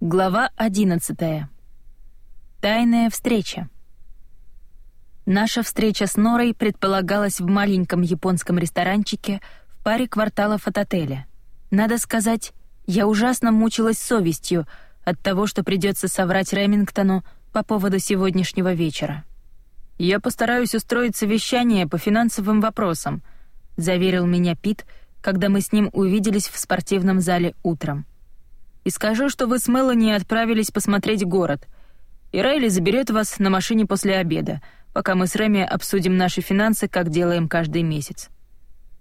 Глава 11. Тайная встреча. Наша встреча с Норой предполагалась в маленьком японском ресторанчике в паре кварталов от отеля. Надо сказать, я ужасно мучилась совестью от того, что придется соврать Ремингтону по поводу сегодняшнего вечера. «Я постараюсь устроить совещание по финансовым вопросам», заверил меня Пит, когда мы с ним увиделись в спортивном зале утром и скажу, что вы с Мелани отправились посмотреть город. И Райли заберет вас на машине после обеда, пока мы с Рэми обсудим наши финансы, как делаем каждый месяц».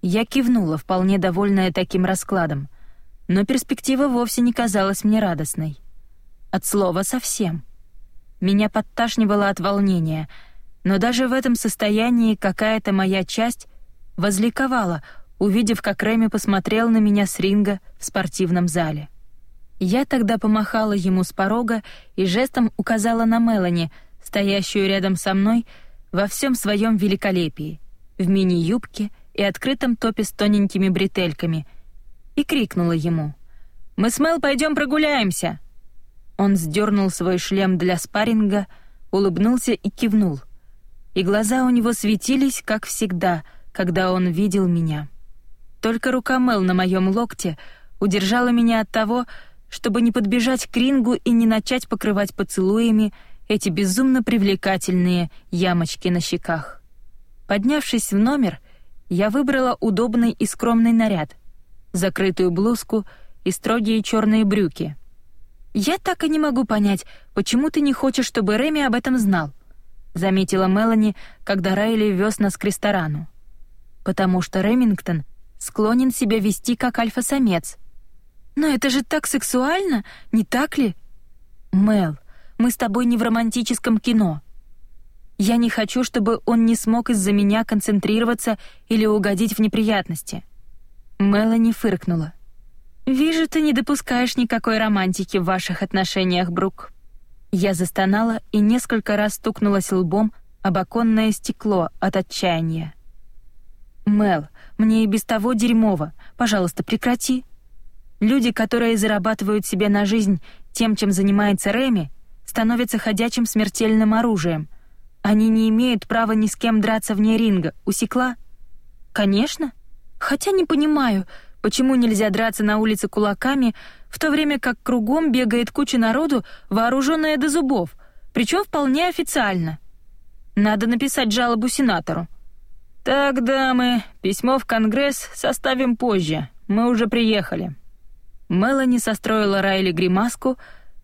Я кивнула, вполне довольная таким раскладом, но перспектива вовсе не казалась мне радостной. От слова совсем. Меня подташнивало от волнения, но даже в этом состоянии какая-то моя часть возликовала, увидев, как Рэми посмотрел на меня с ринга в спортивном зале. Я тогда помахала ему с порога и жестом указала на Мелани, стоящую рядом со мной во всем своем великолепии, в мини-юбке и открытом топе с тоненькими бретельками, и крикнула ему: "Мы с Мел пойдем прогуляемся". Он сдернул свой шлем для спарринга, улыбнулся и кивнул. И глаза у него светились, как всегда, когда он видел меня. Только рука Мел на моем локте удержала меня от того, чтобы не подбежать к рингу и не начать покрывать поцелуями эти безумно привлекательные ямочки на щеках. Поднявшись в номер, я выбрала удобный и скромный наряд, закрытую блузку и строгие черные брюки. Я так и не могу понять, почему ты не хочешь, чтобы Реми об этом знал, заметила Мелани, когда Райли вез нас к ресторану. Потому что Ремингтон склонен себя вести как альфа-самец но это же так сексуально, не так ли? Мел, мы с тобой не в романтическом кино. Я не хочу, чтобы он не смог из-за меня концентрироваться или угодить в неприятности. Мелани фыркнула. Вижу, ты не допускаешь никакой романтики в ваших отношениях, Брук. Я застонала и несколько раз стукнулась лбом об оконное стекло от отчаяния. Мел, мне и без того дерьмово. Пожалуйста, прекрати. Люди, которые зарабатывают себе на жизнь тем, чем занимается Реми, становятся ходячим смертельным оружием. Они не имеют права ни с кем драться вне ринга. Усекла? Конечно. Хотя не понимаю, почему нельзя драться на улице кулаками, в то время как кругом бегает куча народу, вооруженная до зубов, причем вполне официально. Надо написать жалобу сенатору. Так, дамы, письмо в Конгресс составим позже. Мы уже приехали. Мелани состроила Райли гримаску,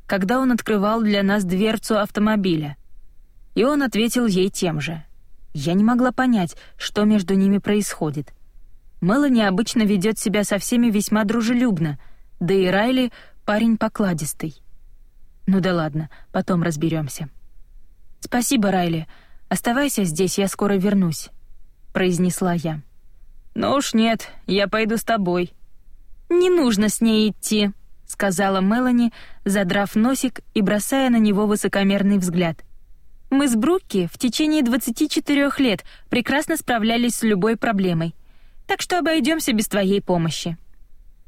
когда он открывал для нас дверцу автомобиля. И он ответил ей тем же. Я не могла понять, что между ними происходит. Мелани обычно ведет себя со всеми весьма дружелюбно, да и Райли парень покладистый. Ну да ладно, потом разберемся. Спасибо, Райли. Оставайся здесь, я скоро вернусь, произнесла я. Ну уж нет, я пойду с тобой, «Не нужно с ней идти», — сказала Мелани, задрав носик и бросая на него высокомерный взгляд. «Мы с Брукки в течение 24 лет прекрасно справлялись с любой проблемой, так что обойдемся без твоей помощи».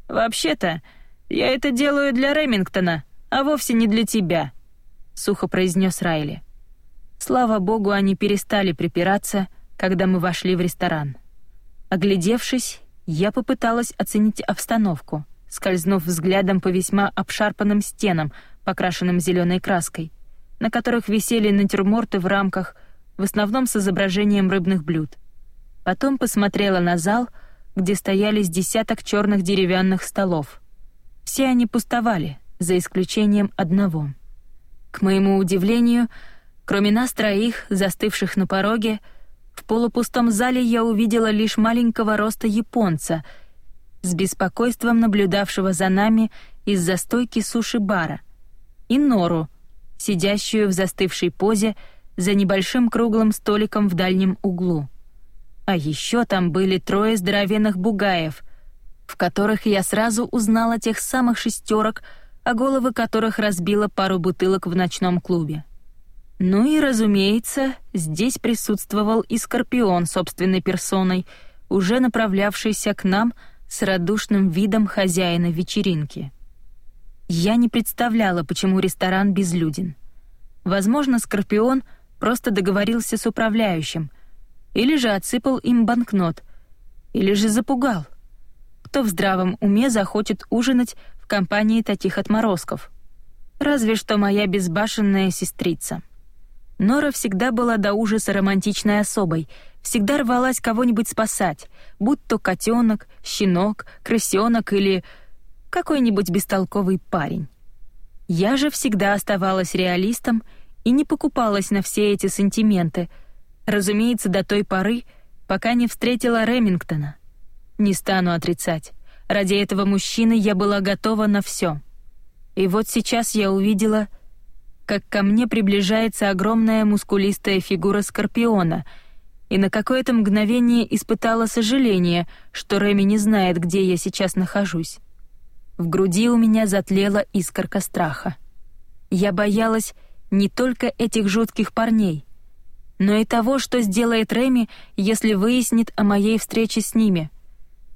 «Вообще-то, я это делаю для Ремингтона, а вовсе не для тебя», — сухо произнес Райли. Слава богу, они перестали припираться, когда мы вошли в ресторан. Оглядевшись, я попыталась оценить обстановку, скользнув взглядом по весьма обшарпанным стенам, покрашенным зеленой краской, на которых висели натюрморты в рамках, в основном с изображением рыбных блюд. Потом посмотрела на зал, где стояли с десяток черных деревянных столов. Все они пустовали, за исключением одного. К моему удивлению, кроме нас троих, застывших на пороге, в полупустом зале я увидела лишь маленького роста японца, с беспокойством наблюдавшего за нами из-за стойки суши-бара, и Нору, сидящую в застывшей позе за небольшим круглым столиком в дальнем углу. А еще там были трое здоровенных бугаев, в которых я сразу узнала тех самых шестерок, о головы которых разбила пару бутылок в ночном клубе. Ну и, разумеется, здесь присутствовал и Скорпион собственной персоной, уже направлявшийся к нам с радушным видом хозяина вечеринки. Я не представляла, почему ресторан безлюден. Возможно, Скорпион просто договорился с управляющим, или же отсыпал им банкнот, или же запугал. Кто в здравом уме захочет ужинать в компании таких отморозков? Разве что моя безбашенная сестрица. Нора всегда была до ужаса романтичной особой, всегда рвалась кого-нибудь спасать, будь то котенок, щенок, крысенок или какой-нибудь бестолковый парень. Я же всегда оставалась реалистом и не покупалась на все эти сантименты, разумеется, до той поры, пока не встретила Ремингтона. Не стану отрицать, ради этого мужчины я была готова на все. И вот сейчас я увидела, как ко мне приближается огромная мускулистая фигура Скорпиона, и на какое-то мгновение испытала сожаление, что Реми не знает, где я сейчас нахожусь. В груди у меня затлела искорка страха. Я боялась не только этих жутких парней, но и того, что сделает Реми, если выяснит о моей встрече с ними.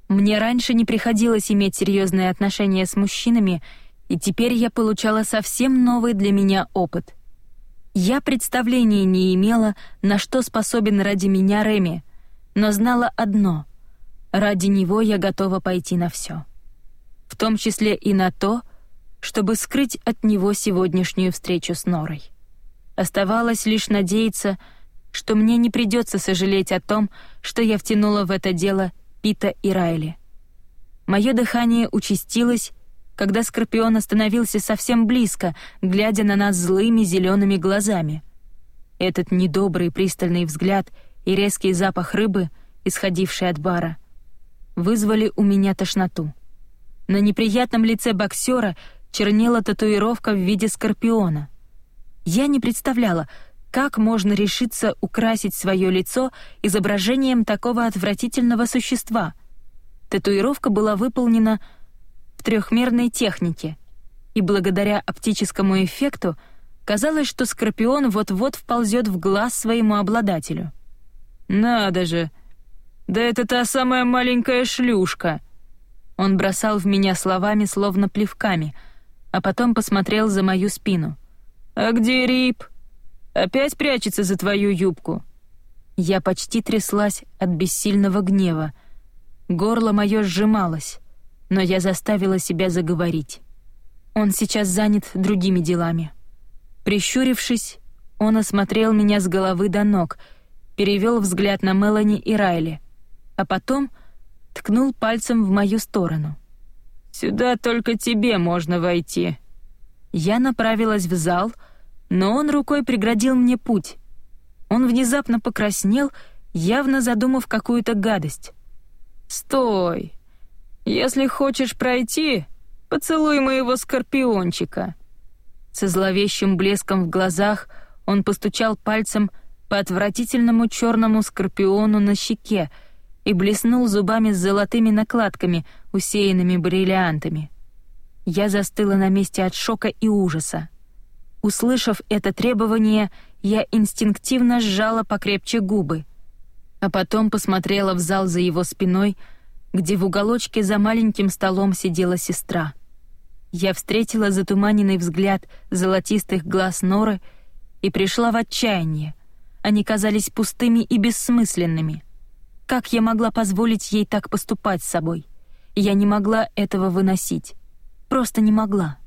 Мне раньше не приходилось иметь серьезные отношения с мужчинами, и теперь я получала совсем новый для меня опыт. Я представления не имела, на что способен ради меня Реми, но знала одно — ради него я готова пойти на все. В том числе и на то, чтобы скрыть от него сегодняшнюю встречу с Норой. Оставалось лишь надеяться, что мне не придется сожалеть о том, что я втянула в это дело Пита и Райли. Мое дыхание участилось, когда Скорпион остановился совсем близко, глядя на нас злыми зелеными глазами. Этот недобрый пристальный взгляд и резкий запах рыбы, исходивший от бара, вызвали у меня тошноту. На неприятном лице боксера чернела татуировка в виде скорпиона. Я не представляла, как можно решиться украсить свое лицо изображением такого отвратительного существа. Татуировка была выполнена в трехмерной технике, и благодаря оптическому эффекту казалось, что скорпион вот-вот вползет в глаз своему обладателю. «Надо же! Да это та самая маленькая шлюшка!» Он бросал в меня словами, словно плевками, а потом посмотрел за мою спину. «А где Рип? Опять прячется за твою юбку?» Я почти тряслась от бессильного гнева. Горло мое сжималось но я заставила себя заговорить. Он сейчас занят другими делами. Прищурившись, он осмотрел меня с головы до ног, перевел взгляд на Мелани и Райли, а потом ткнул пальцем в мою сторону. «Сюда только тебе можно войти». Я направилась в зал, но он рукой преградил мне путь. Он внезапно покраснел, явно задумав какую-то гадость. «Стой!» Если хочешь пройти, поцелуй моего скорпиончика». Со зловещим блеском в глазах он постучал пальцем по отвратительному черному скорпиону на щеке и блеснул зубами с золотыми накладками, усеянными бриллиантами. Я застыла на месте от шока и ужаса. Услышав это требование, я инстинктивно сжала покрепче губы, а потом посмотрела в зал за его спиной — где в уголочке за маленьким столом сидела сестра. Я встретила затуманенный взгляд золотистых глаз Норы и пришла в отчаяние. Они казались пустыми и бессмысленными. Как я могла позволить ей так поступать с собой? Я не могла этого выносить. Просто не могла.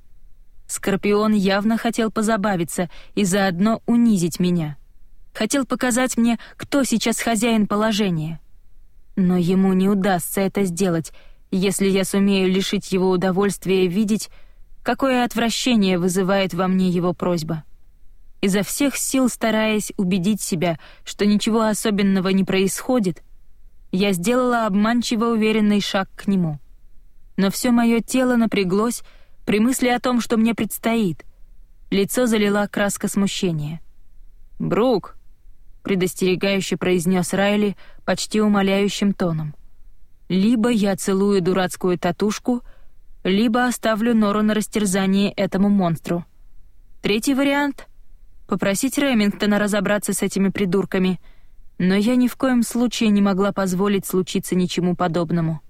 Скорпион явно хотел позабавиться и заодно унизить меня. Хотел показать мне, кто сейчас хозяин положения. Но ему не удастся это сделать, если я сумею лишить его удовольствия видеть, какое отвращение вызывает во мне его просьба. Изо всех сил стараясь убедить себя, что ничего особенного не происходит, я сделала обманчиво уверенный шаг к нему. Но все мое тело напряглось при мысли о том, что мне предстоит. Лицо залила краска смущения. «Брук!» Предостерегающе произнес Райли почти умоляющим тоном. Либо я целую дурацкую татушку, либо оставлю Нору на растерзание этому монстру. Третий вариант — попросить Ремингтона разобраться с этими придурками, но я ни в коем случае не могла позволить случиться ничему подобному.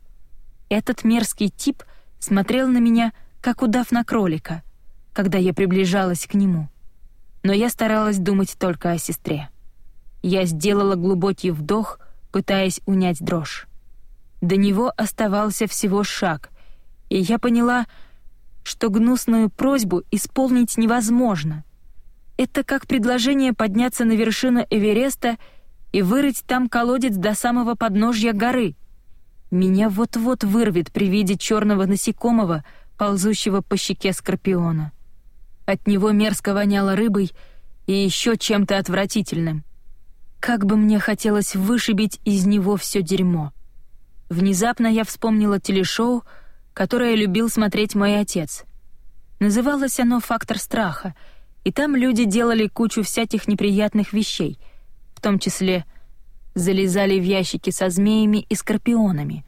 Этот мерзкий тип смотрел на меня, как удав на кролика, когда я приближалась к нему. Но я старалась думать только о сестре. Я сделала глубокий вдох, пытаясь унять дрожь. До него оставался всего шаг, и я поняла, что гнусную просьбу исполнить невозможно. Это как предложение подняться на вершину Эвереста и вырыть там колодец до самого подножья горы. Меня вот-вот вырвет при виде черного насекомого, ползущего по щеке скорпиона. От него мерзко воняло рыбой и еще чем-то отвратительным. Как бы мне хотелось вышибить из него все дерьмо. Внезапно я вспомнила телешоу, которое любил смотреть мой отец. Называлось оно «Фактор страха», и там люди делали кучу всяких неприятных вещей, в том числе залезали в ящики со змеями и скорпионами.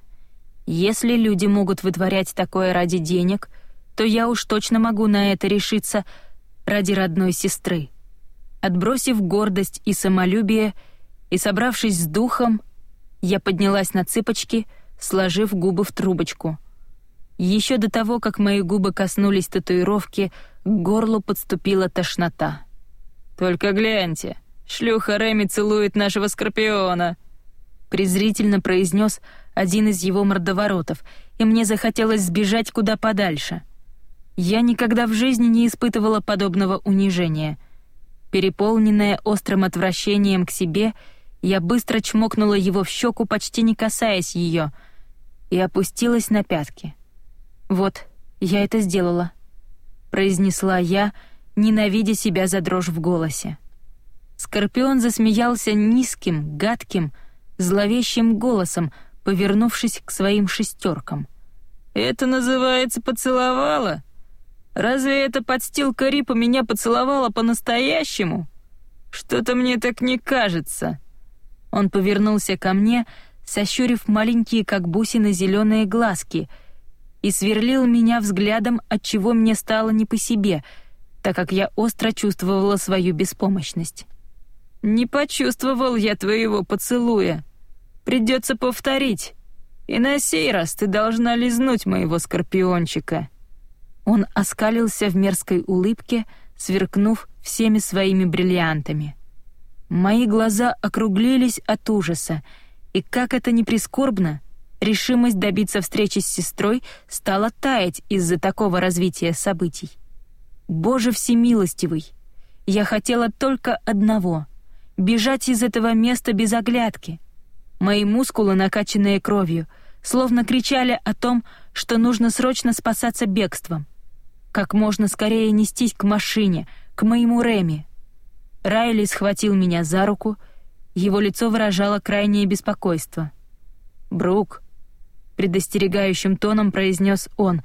Если люди могут вытворять такое ради денег, то я уж точно могу на это решиться ради родной сестры. Отбросив гордость и самолюбие и собравшись с духом, я поднялась на цыпочки, сложив губы в трубочку. Еще до того, как мои губы коснулись татуировки, к горлу подступила тошнота. «Только гляньте, шлюха Реми целует нашего Скорпиона!» презрительно произнес один из его мордоворотов, и мне захотелось сбежать куда подальше. Я никогда в жизни не испытывала подобного унижения. Переполненная острым отвращением к себе — я быстро чмокнула его в щеку, почти не касаясь ее, и опустилась на пятки. «Вот, я это сделала», — произнесла я, ненавидя себя за дрожь в голосе. Скорпион засмеялся низким, гадким, зловещим голосом, повернувшись к своим шестеркам. «Это называется поцеловала? Разве эта подстилка Рипа меня поцеловала по-настоящему? Что-то мне так не кажется». Он повернулся ко мне, сощурив маленькие, как бусины, зеленые глазки, и сверлил меня взглядом, от чего мне стало не по себе, так как я остро чувствовала свою беспомощность. «Не почувствовал я твоего поцелуя. Придется повторить. И на сей раз ты должна лизнуть моего скорпиончика». Он оскалился в мерзкой улыбке, сверкнув всеми своими бриллиантами. Мои глаза округлились от ужаса, и как это ни прискорбно, решимость добиться встречи с сестрой стала таять из-за такого развития событий. Боже всемилостивый, я хотела только одного — бежать из этого места без оглядки. Мои мускулы, накачанные кровью, словно кричали о том, что нужно срочно спасаться бегством. Как можно скорее нестись к машине, к моему Реми. Райли схватил меня за руку, его лицо выражало крайнее беспокойство. «Брук», — предостерегающим тоном произнес он,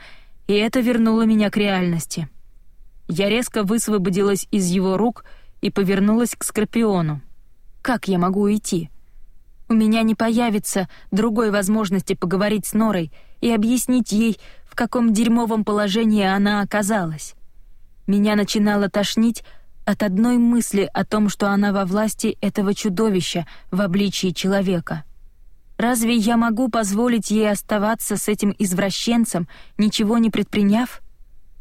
и это вернуло меня к реальности. Я резко высвободилась из его рук и повернулась к Скорпиону. «Как я могу уйти?» У меня не появится другой возможности поговорить с Норой и объяснить ей, каком дерьмовом положении она оказалась. Меня начинало тошнить от одной мысли о том, что она во власти этого чудовища в обличии человека. Разве я могу позволить ей оставаться с этим извращенцем, ничего не предприняв?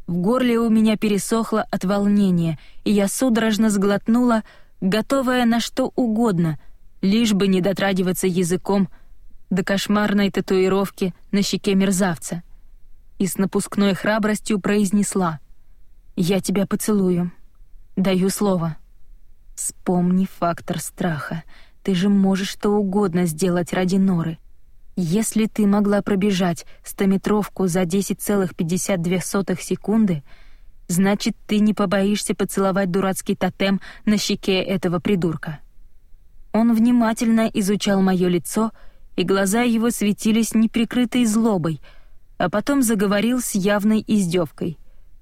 В горле у меня пересохло от волнения, и я судорожно сглотнула, готовая на что угодно, лишь бы не дотрагиваться языком до кошмарной татуировки на щеке мерзавца. И с напускной храбростью произнесла «Я тебя поцелую». Даю слово. Вспомни фактор страха. Ты же можешь что угодно сделать ради Норы. Если ты могла пробежать стометровку за 10,52 секунды, значит, ты не побоишься поцеловать дурацкий тотем на щеке этого придурка. Он внимательно изучал мое лицо, и глаза его светились неприкрытой злобой, а потом заговорил с явной издевкой.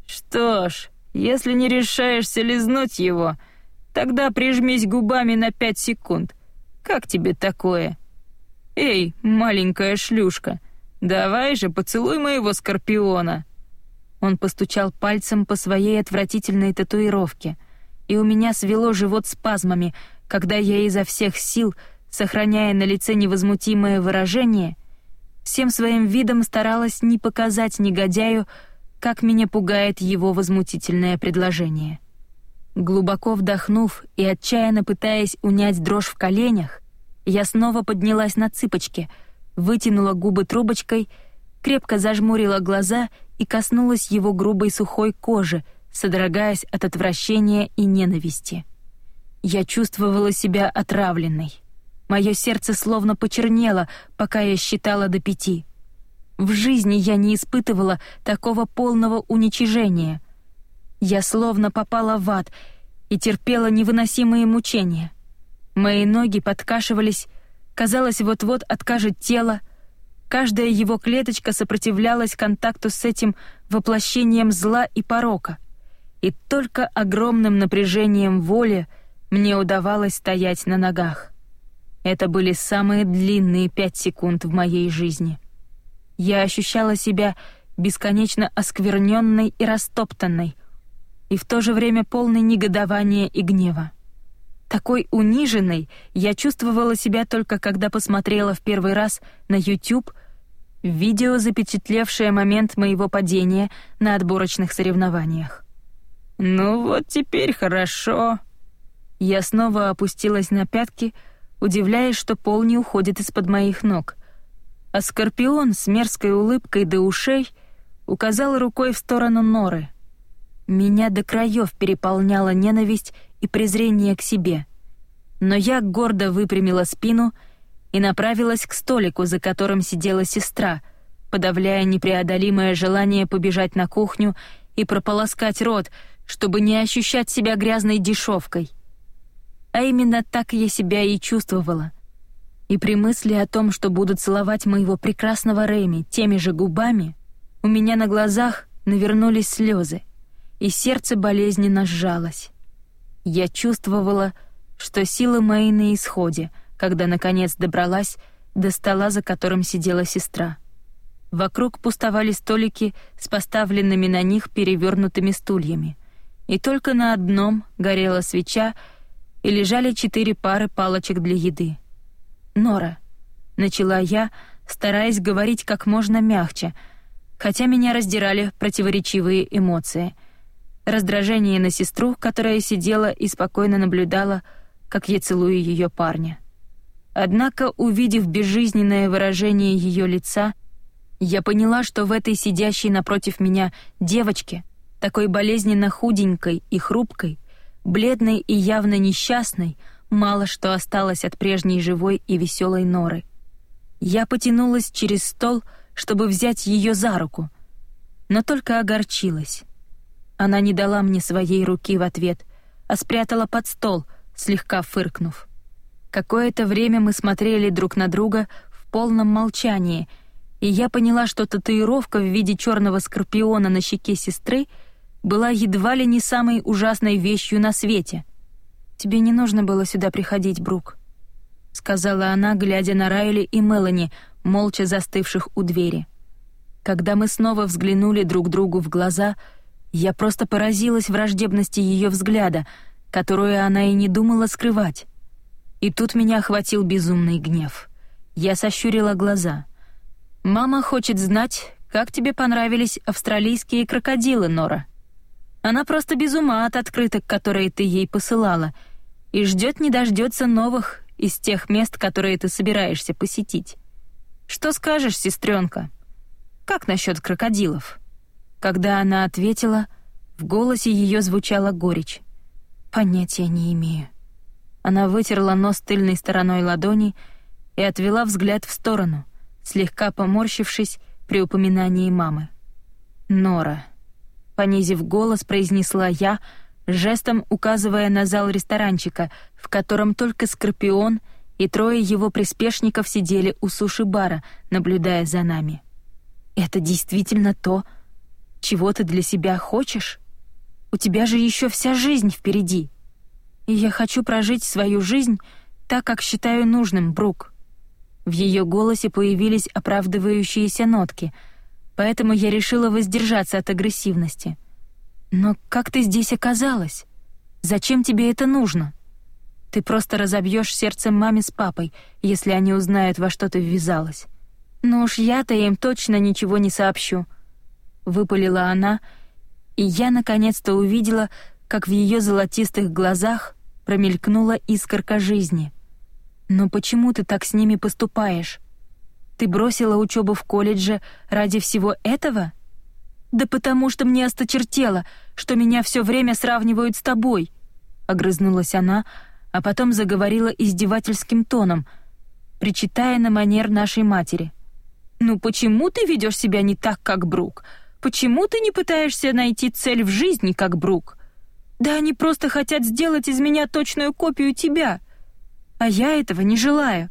«Что ж, если не решаешься лизнуть его, тогда прижмись губами на пять секунд. Как тебе такое? Эй, маленькая шлюшка, давай же поцелуй моего скорпиона. Он постучал пальцем по своей отвратительной татуировке, и у меня свело живот спазмами, когда я изо всех сил, сохраняя на лице невозмутимое выражение, всем своим видом старалась не показать негодяю, как меня пугает его возмутительное предложение. Глубоко вдохнув и отчаянно пытаясь унять дрожь в коленях, я снова поднялась на цыпочки, вытянула губы трубочкой, крепко зажмурила глаза и коснулась его грубой сухой кожи, содрогаясь от отвращения и ненависти. Я чувствовала себя отравленной. Мое сердце словно почернело, пока я считала до пяти. В жизни я не испытывала такого полного уничижения. Я словно попала в ад и терпела невыносимые мучения. Мои ноги подкашивались, казалось, вот-вот откажет тело. Каждая его клеточка сопротивлялась контакту с этим воплощением зла и порока. И только огромным напряжением воли мне удавалось стоять на ногах. Это были самые длинные пять секунд в моей жизни. Я ощущала себя бесконечно оскверненной и растоптанной, и в то же время полной негодования и гнева. Такой униженной я чувствовала себя только когда посмотрела в первый раз на YouTube видео, запечатлевшее момент моего падения на отборочных соревнованиях. «Ну вот теперь хорошо». Я снова опустилась на пятки, удивляясь, что пол не уходит из-под моих ног. А Скорпион с мерзкой улыбкой до ушей указал рукой в сторону норы. Меня до краев переполняла ненависть и презрение к себе. Но я гордо выпрямила спину и направилась к столику, за которым сидела сестра, подавляя непреодолимое желание побежать на кухню и прополоскать рот, чтобы не ощущать себя грязной дешевкой. А именно так я себя и чувствовала. И при мысли о том, что буду целовать моего прекрасного Рэми теми же губами, у меня на глазах навернулись слезы, и сердце болезненно сжалось. Я чувствовала, что силы мои на исходе, когда наконец добралась до стола, за которым сидела сестра. Вокруг пустовали столики с поставленными на них перевернутыми стульями, и только на одном горела свеча и лежали четыре пары палочек для еды. «Нора», — начала я, стараясь говорить как можно мягче, хотя меня раздирали противоречивые эмоции — раздражение на сестру, которая сидела и спокойно наблюдала, как я целую ее парня. Однако, увидев безжизненное выражение ее лица, я поняла, что в этой сидящей напротив меня девочке, такой болезненно худенькой и хрупкой, бледной и явно несчастной, мало что осталось от прежней живой и веселой норы. Я потянулась через стол, чтобы взять ее за руку, но только огорчилась. Она не дала мне своей руки в ответ, а спрятала под стол, слегка фыркнув. Какое-то время мы смотрели друг на друга в полном молчании, и я поняла, что татуировка в виде черного скорпиона на щеке сестры была едва ли не самой ужасной вещью на свете. «Тебе не нужно было сюда приходить, Брук», — сказала она, глядя на Райли и Мелани, молча застывших у двери. Когда мы снова взглянули друг другу в глаза — я просто поразилась враждебности ее взгляда, которую она и не думала скрывать. И тут меня охватил безумный гнев. Я сощурила глаза. «Мама хочет знать, как тебе понравились австралийские крокодилы, Нора. Она просто без ума от открыток, которые ты ей посылала, и ждет не дождется новых из тех мест, которые ты собираешься посетить. Что скажешь, сестренка? Как насчет крокодилов?» Когда она ответила, в голосе ее звучала горечь. «Понятия не имею». Она вытерла нос тыльной стороной ладони и отвела взгляд в сторону, слегка поморщившись при упоминании мамы. «Нора», — понизив голос, произнесла я, жестом указывая на зал ресторанчика, в котором только Скорпион и трое его приспешников сидели у суши-бара, наблюдая за нами. «Это действительно то, чего ты для себя хочешь? У тебя же еще вся жизнь впереди. И я хочу прожить свою жизнь так, как считаю нужным, Брук». В ее голосе появились оправдывающиеся нотки, поэтому я решила воздержаться от агрессивности. «Но как ты здесь оказалась? Зачем тебе это нужно? Ты просто разобьешь сердце маме с папой, если они узнают, во что ты ввязалась. Ну уж я-то им точно ничего не сообщу. выпалила она, и я наконец-то увидела, как в ее золотистых глазах промелькнула искорка жизни. Но почему ты так с ними поступаешь? Ты бросила учебу в колледже ради всего этого? Да потому что мне осточертело, что меня все время сравнивают с тобой, огрызнулась она, а потом заговорила издевательским тоном, причитая на манер нашей матери. Ну почему ты ведешь себя не так, как Брук? Почему ты не пытаешься найти цель в жизни, как Брук? Да они просто хотят сделать из меня точную копию тебя. А я этого не желаю.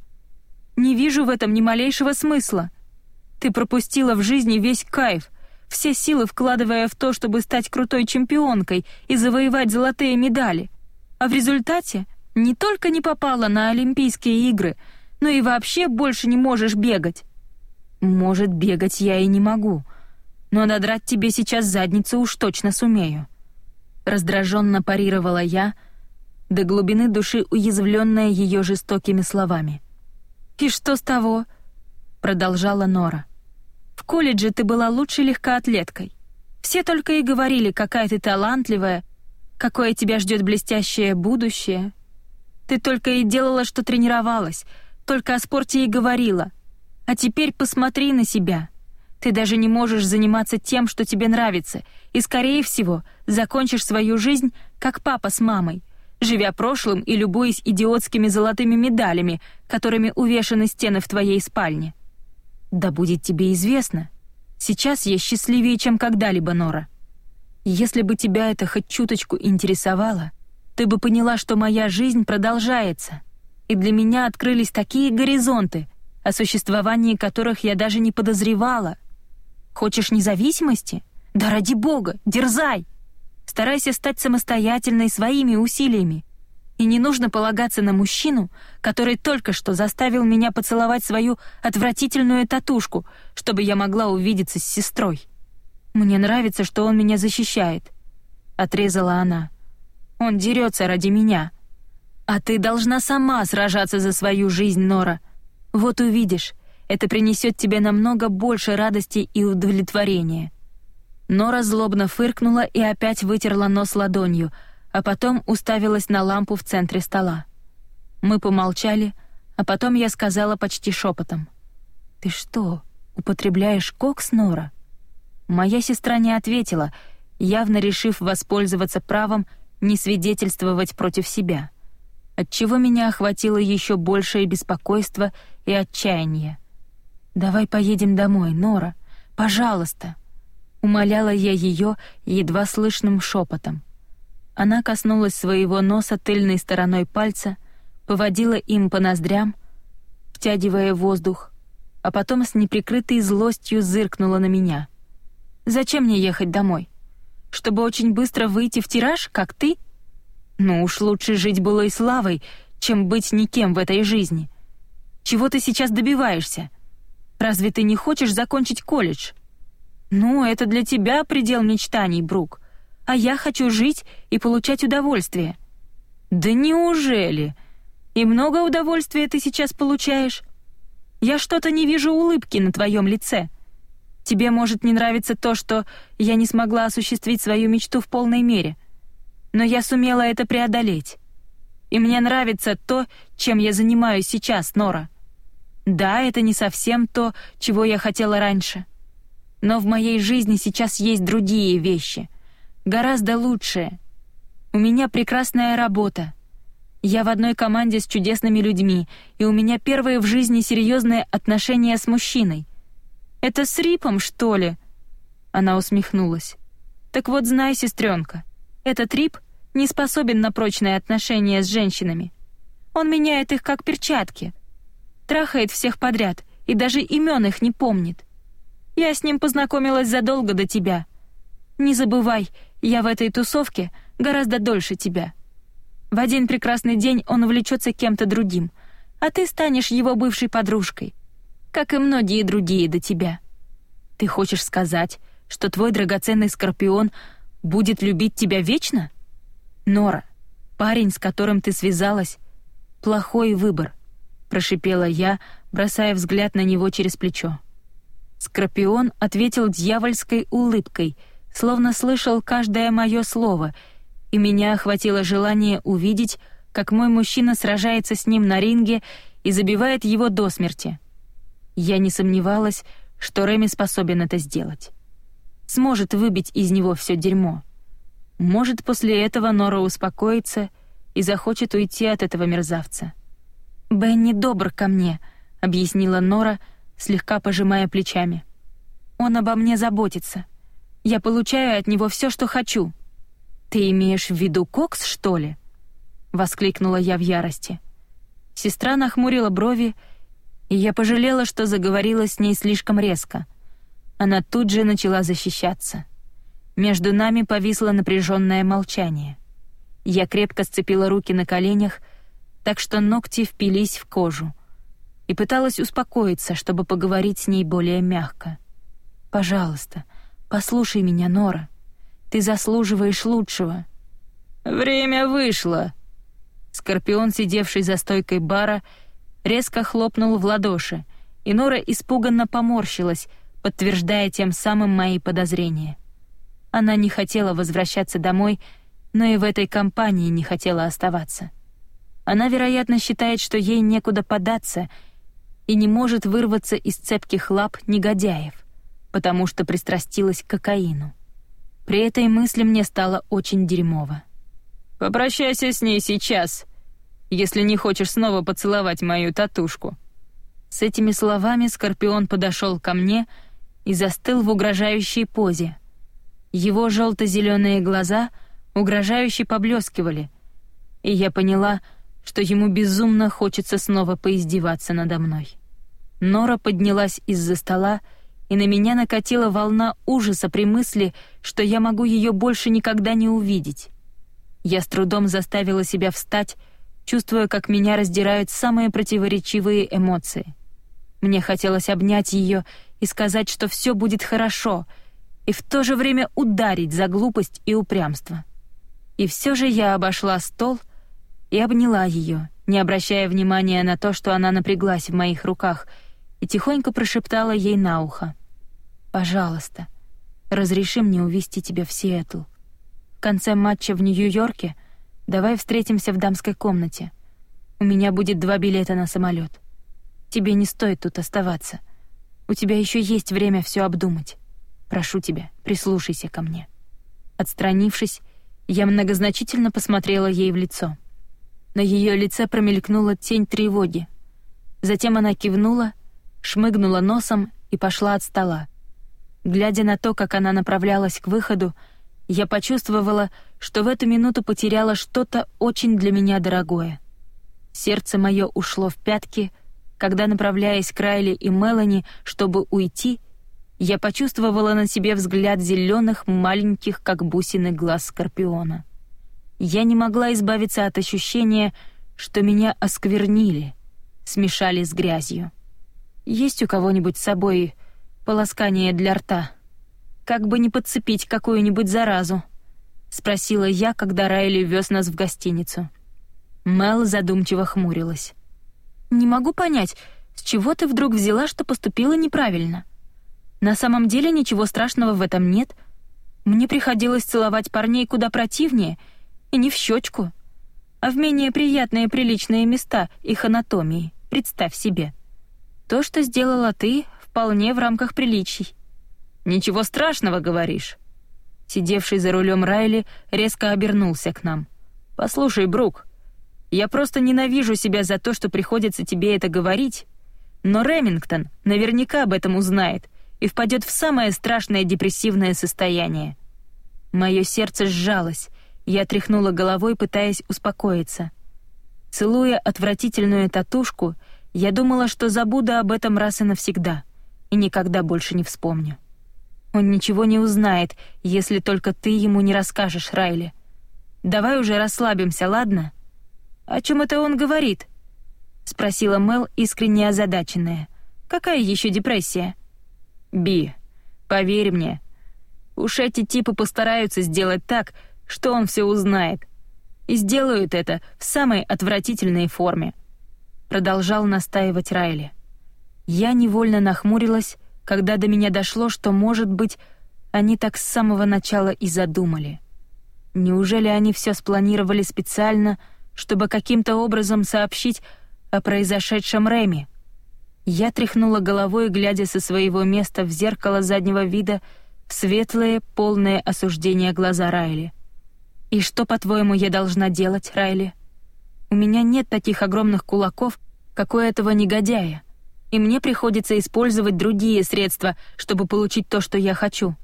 Не вижу в этом ни малейшего смысла. Ты пропустила в жизни весь кайф, все силы вкладывая в то, чтобы стать крутой чемпионкой и завоевать золотые медали. А в результате не только не попала на Олимпийские игры, но и вообще больше не можешь бегать. Может, бегать я и не могу, но надрать тебе сейчас задницу уж точно сумею. Раздраженно парировала я, до глубины души уязвленная ее жестокими словами. «И что с того?» — продолжала Нора. «В колледже ты была лучшей легкоатлеткой. Все только и говорили, какая ты талантливая, какое тебя ждет блестящее будущее. Ты только и делала, что тренировалась, только о спорте и говорила. А теперь посмотри на себя. Ты даже не можешь заниматься тем, что тебе нравится, и, скорее всего, закончишь свою жизнь, как папа с мамой, живя прошлым и любуясь идиотскими золотыми медалями, которыми увешаны стены в твоей спальне. Да будет тебе известно, сейчас я счастливее, чем когда-либо, Нора. Если бы тебя это хоть чуточку интересовало, ты бы поняла, что моя жизнь продолжается, и для меня открылись такие горизонты, о существовании которых я даже не подозревала. Хочешь независимости? Да ради бога, дерзай! Старайся стать самостоятельной своими усилиями. И не нужно полагаться на мужчину, который только что заставил меня поцеловать свою отвратительную татушку, чтобы я могла увидеться с сестрой. Мне нравится, что он меня защищает, отрезала она. Он дерется ради меня. А ты должна сама сражаться за свою жизнь, Нора. Вот увидишь, это принесет тебе намного больше радости и удовлетворения. Нора злобно фыркнула и опять вытерла нос ладонью, а потом уставилась на лампу в центре стола. Мы помолчали, а потом я сказала почти шепотом: "Ты что, употребляешь кокс, Нора?" Моя сестра не ответила, явно решив воспользоваться правом не свидетельствовать против себя. Отчего меня охватило еще большее беспокойство и отчаяние. Давай поедем домой, Нора, пожалуйста умоляла я ее едва слышным шепотом. Она коснулась своего носа тыльной стороной пальца, поводила им по ноздрям, втягивая воздух, а потом с неприкрытой злостью зыркнула на меня. Зачем мне ехать домой? Чтобы очень быстро выйти в тираж, как ты? Ну уж лучше жить былой славой, чем быть никем в этой жизни. Чего ты сейчас добиваешься? Разве ты не хочешь закончить колледж? «Ну, это для тебя предел мечтаний, Брук. А я хочу жить и получать удовольствие». «Да неужели? И много удовольствия ты сейчас получаешь? Я что-то не вижу улыбки на твоем лице. Тебе может не нравиться то, что я не смогла осуществить свою мечту в полной мере. Но я сумела это преодолеть. И мне нравится то, чем я занимаюсь сейчас, Нора. Да, это не совсем то, чего я хотела раньше». Но в моей жизни сейчас есть другие вещи, гораздо лучшие. У меня прекрасная работа. Я в одной команде с чудесными людьми, и у меня первые в жизни серьезные отношения с мужчиной. Это с Рипом, что ли? Она усмехнулась. Так вот, знай, сестренка, этот Рип не способен на прочные отношения с женщинами. Он меняет их как перчатки, трахает всех подряд и даже имен их не помнит. Я с ним познакомилась задолго до тебя. Не забывай, я в этой тусовке гораздо дольше тебя. В один прекрасный день он увлечется кем-то другим, а ты станешь его бывшей подружкой, как и многие другие до тебя. Ты хочешь сказать, что твой драгоценный скорпион будет любить тебя вечно? Нора, парень, с которым ты связалась, плохой выбор, прошипела я, бросая взгляд на него через плечо. Скорпион ответил дьявольской улыбкой, словно слышал каждое мое слово, и меня охватило желание увидеть, как мой мужчина сражается с ним на ринге и забивает его до смерти. Я не сомневалась, что Реми способен это сделать. Сможет выбить из него все дерьмо. Может, после этого Нора успокоится и захочет уйти от этого мерзавца. «Бенни добр ко мне», — объяснила Нора, слегка пожимая плечами. «Он обо мне заботится. Я получаю от него все, что хочу». «Ты имеешь в виду Кокс, что ли?» — воскликнула я в ярости. Сестра нахмурила брови, и я пожалела, что заговорила с ней слишком резко. Она тут же начала защищаться. Между нами повисло напряженное молчание. Я крепко сцепила руки на коленях, так что ногти впились в кожу, и пыталась успокоиться, чтобы поговорить с ней более мягко. «Пожалуйста, послушай меня, Нора. Ты заслуживаешь лучшего». «Время вышло», Скорпион, сидевший за стойкой бара, резко хлопнул в ладоши, и Нора испуганно поморщилась, подтверждая тем самым мои подозрения. Она не хотела возвращаться домой, но и в этой компании не хотела оставаться. Она, вероятно, считает, что ей некуда податься и не может вырваться из цепких лап негодяев, потому что пристрастилась к кокаину. При этой мысли мне стало очень дерьмово. Попрощайся с ней сейчас, если не хочешь снова поцеловать мою татушку». С этими словами Скорпион подошел ко мне и застыл в угрожающей позе. Его желто-зеленые глаза угрожающе поблескивали, и я поняла, что ему безумно хочется снова поиздеваться надо мной. Нора поднялась из-за стола, и на меня накатила волна ужаса при мысли, что я могу ее больше никогда не увидеть. Я с трудом заставила себя встать, чувствуя, как меня раздирают самые противоречивые эмоции. Мне хотелось обнять ее и сказать, что все будет хорошо, и в то же время ударить за глупость и упрямство. И все же я обошла стол и обняла ее, не обращая внимания на то, что она напряглась в моих руках, и тихонько прошептала ей на ухо. «Пожалуйста, разреши мне увести тебя в Сиэтл конце матча в Нью-Йорке давай встретимся в дамской комнате. У меня будет два билета на самолет. Тебе не стоит тут оставаться. У тебя еще есть время все обдумать. Прошу тебя, прислушайся ко мне». Отстранившись, я многозначительно посмотрела ей в лицо. На ее лице промелькнула тень тревоги. Затем она кивнула, шмыгнула носом и пошла от стола. Глядя на то, как она направлялась к выходу, я почувствовала, что в эту минуту потеряла что-то очень для меня дорогое. Сердце мое ушло в пятки, когда, направляясь к Райли и Мелани, чтобы уйти, я почувствовала на себе взгляд зеленых, маленьких, как бусины, глаз Скорпиона. Я не могла избавиться от ощущения, что меня осквернили, смешали с грязью. Есть у кого-нибудь с собой полоскание для рта? как бы не подцепить какую-нибудь заразу?» — спросила я, когда Райли вез нас в гостиницу. Мел задумчиво хмурилась. «Не могу понять, с чего ты вдруг взяла, что поступила неправильно? На самом деле ничего страшного в этом нет. Мне приходилось целовать парней куда противнее, и не в щечку, а в менее приятные приличные места их анатомии, представь себе. То, что сделала ты, вполне в рамках приличий. «Ничего страшного, говоришь?» Сидевший за рулем Райли резко обернулся к нам. «Послушай, Брук, я просто ненавижу себя за то, что приходится тебе это говорить, но Ремингтон наверняка об этом узнает и впадет в самое страшное депрессивное состояние». Мое сердце сжалось, я тряхнула головой, пытаясь успокоиться. Целуя отвратительную татушку, я думала, что забуду об этом раз и навсегда и никогда больше не вспомню. Он ничего не узнает, если только ты ему не расскажешь, Райли. Давай уже расслабимся, ладно? О чем это он говорит? спросила Мел, искренне озадаченная. Какая еще депрессия? Би, поверь мне, уж эти типы постараются сделать так, что он все узнает. И сделают это в самой отвратительной форме. Продолжал настаивать Райли. Я невольно нахмурилась, когда до меня дошло, что, может быть, они так с самого начала и задумали. Неужели они все спланировали специально, чтобы каким-то образом сообщить о произошедшем Рэме? Я тряхнула головой, глядя со своего места в зеркало заднего вида в светлые, полные осуждения глаза Райли. «И что, по-твоему, я должна делать, Райли? У меня нет таких огромных кулаков, как у этого негодяя, и мне приходится использовать другие средства, чтобы получить то, что я хочу.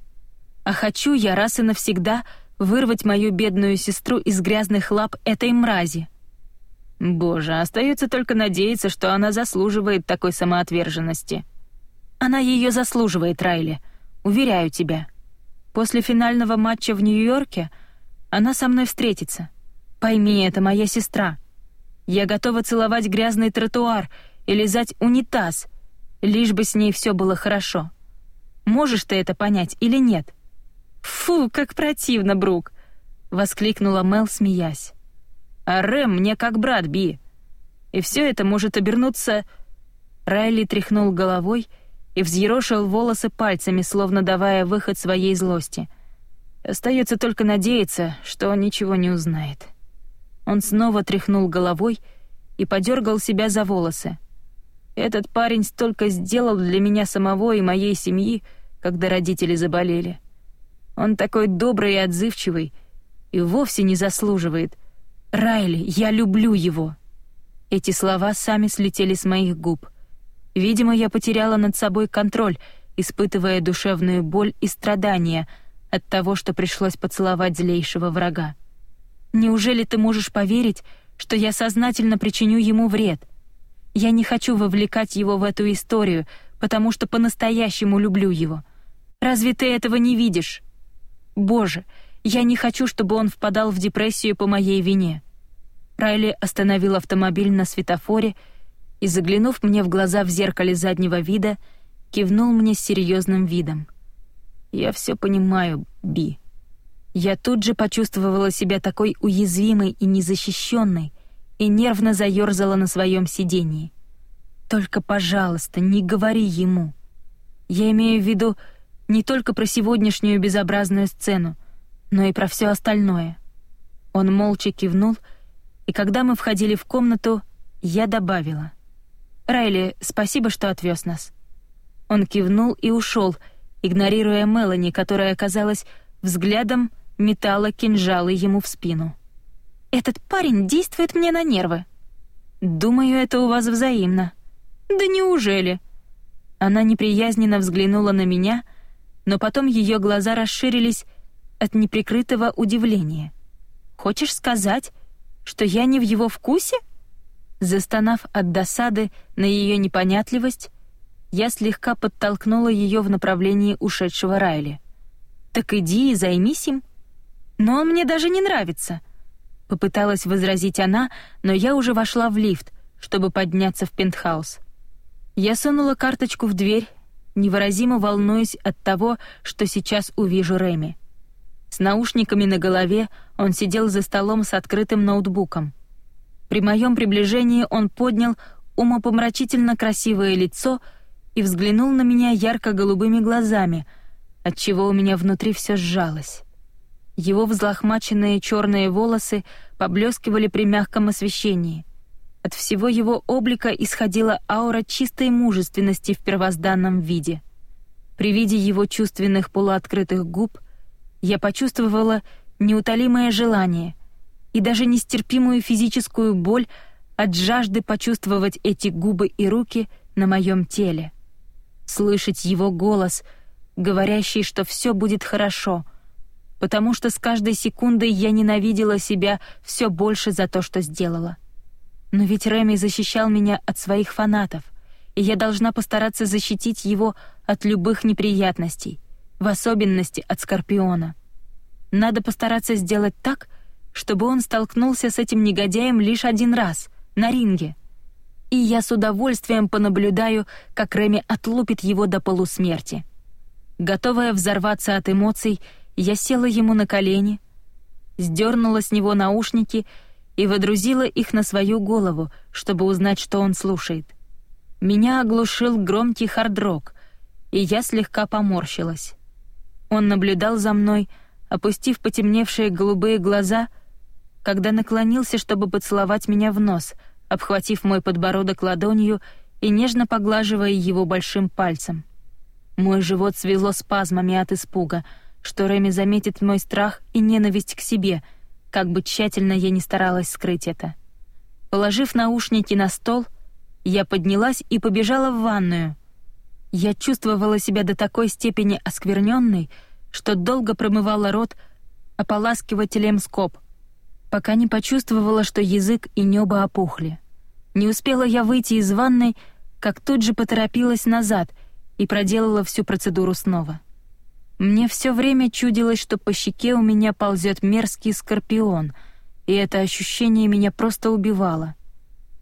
А хочу я раз и навсегда вырвать мою бедную сестру из грязных лап этой мрази. Боже, остается только надеяться, что она заслуживает такой самоотверженности. Она ее заслуживает, Райли, уверяю тебя. После финального матча в Нью-Йорке она со мной встретится. Пойми, это моя сестра. Я готова целовать грязный тротуар и лизать унитаз, лишь бы с ней все было хорошо. Можешь ты это понять или нет?» «Фу, как противно, Брук!» — воскликнула Мел, смеясь. «А Рэм мне как брат, Би. И все это может обернуться...» Райли тряхнул головой и взъерошил волосы пальцами, словно давая выход своей злости. Остается только надеяться, что он ничего не узнает. Он снова тряхнул головой и подергал себя за волосы. «Этот парень столько сделал для меня самого и моей семьи, когда родители заболели. Он такой добрый и отзывчивый и вовсе не заслуживает. Райли, я люблю его. Эти слова сами слетели с моих губ. Видимо, я потеряла над собой контроль, испытывая душевную боль и страдания от того, что пришлось поцеловать злейшего врага. Неужели ты можешь поверить, что я сознательно причиню ему вред? Я не хочу вовлекать его в эту историю, потому что по-настоящему люблю его. Разве ты этого не видишь? Боже, я не хочу, чтобы он впадал в депрессию по моей вине. Райли остановил автомобиль на светофоре и, заглянув мне в глаза в зеркале заднего вида, кивнул мне с серьезным видом. «Я все понимаю, Би». Я тут же почувствовала себя такой уязвимой и незащищенной и нервно заерзала на своем сидении. «Только, пожалуйста, не говори ему. Я имею в виду, не только про сегодняшнюю безобразную сцену, но и про все остальное. Он молча кивнул, и когда мы входили в комнату, я добавила. «Райли, спасибо, что отвез нас». Он кивнул и ушел, игнорируя Мелани, которая, казалось, взглядом метала кинжалы ему в спину. «Этот парень действует мне на нервы». «Думаю, это у вас взаимно». «Да неужели?» Она неприязненно взглянула на меня — но потом ее глаза расширились от неприкрытого удивления. «Хочешь сказать, что я не в его вкусе?» Застонав от досады на ее непонятливость, я слегка подтолкнула ее в направлении ушедшего Райли. «Так иди и займись им». «Но мне даже не нравится», — попыталась возразить она, но я уже вошла в лифт, чтобы подняться в пентхаус. Я сунула карточку в дверь невыразимо волнуясь от того, что сейчас увижу Реми. С наушниками на голове он сидел за столом с открытым ноутбуком. При моем приближении он поднял умопомрачительно красивое лицо и взглянул на меня ярко-голубыми глазами, отчего у меня внутри все сжалось. Его взлохмаченные черные волосы поблескивали при мягком освещении. От всего его облика исходила аура чистой мужественности в первозданном виде. При виде его чувственных полуоткрытых губ я почувствовала неутолимое желание и даже нестерпимую физическую боль от жажды почувствовать эти губы и руки на моем теле. Слышать его голос, говорящий, что все будет хорошо, потому что с каждой секундой я ненавидела себя все больше за то, что сделала. Но ведь Реми защищал меня от своих фанатов, и я должна постараться защитить его от любых неприятностей, в особенности от Скорпиона. Надо постараться сделать так, чтобы он столкнулся с этим негодяем лишь один раз, на ринге. И я с удовольствием понаблюдаю, как Реми отлупит его до полусмерти. Готовая взорваться от эмоций, я села ему на колени, сдернула с него наушники и водрузила их на свою голову, чтобы узнать, что он слушает. Меня оглушил громкий хардрок, и я слегка поморщилась. Он наблюдал за мной, опустив потемневшие голубые глаза, когда наклонился, чтобы поцеловать меня в нос, обхватив мой подбородок ладонью и нежно поглаживая его большим пальцем. Мой живот свело спазмами от испуга, что Реми заметит мой страх и ненависть к себе, как бы тщательно я ни старалась скрыть это. Положив наушники на стол, я поднялась и побежала в ванную. Я чувствовала себя до такой степени оскверненной, что долго промывала рот ополаскивателем скоб, пока не почувствовала, что язык и небо опухли. Не успела я выйти из ванной, как тут же поторопилась назад и проделала всю процедуру снова. Мне все время чудилось, что по щеке у меня ползет мерзкий скорпион, и это ощущение меня просто убивало.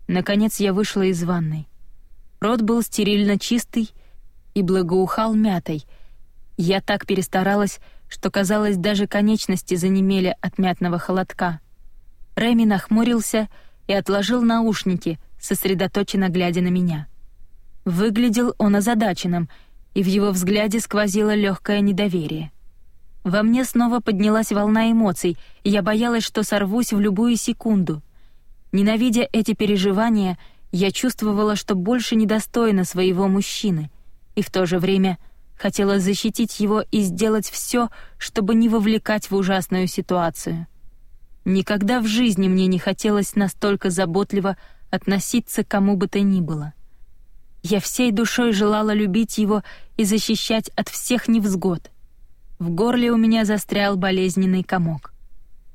Наконец я вышла из ванной. Рот был стерильно чистый и благоухал мятой. Я так перестаралась, что, казалось, даже конечности занемели от мятного холодка. Рэми нахмурился и отложил наушники, сосредоточенно глядя на меня. Выглядел он озадаченным — и в его взгляде сквозило легкое недоверие. Во мне снова поднялась волна эмоций, и я боялась, что сорвусь в любую секунду. Ненавидя эти переживания, я чувствовала, что больше недостойна своего мужчины, и в то же время хотела защитить его и сделать все, чтобы не вовлекать в ужасную ситуацию. Никогда в жизни мне не хотелось настолько заботливо относиться к кому бы то ни было. Я всей душой желала любить его и защищать от всех невзгод. В горле у меня застрял болезненный комок.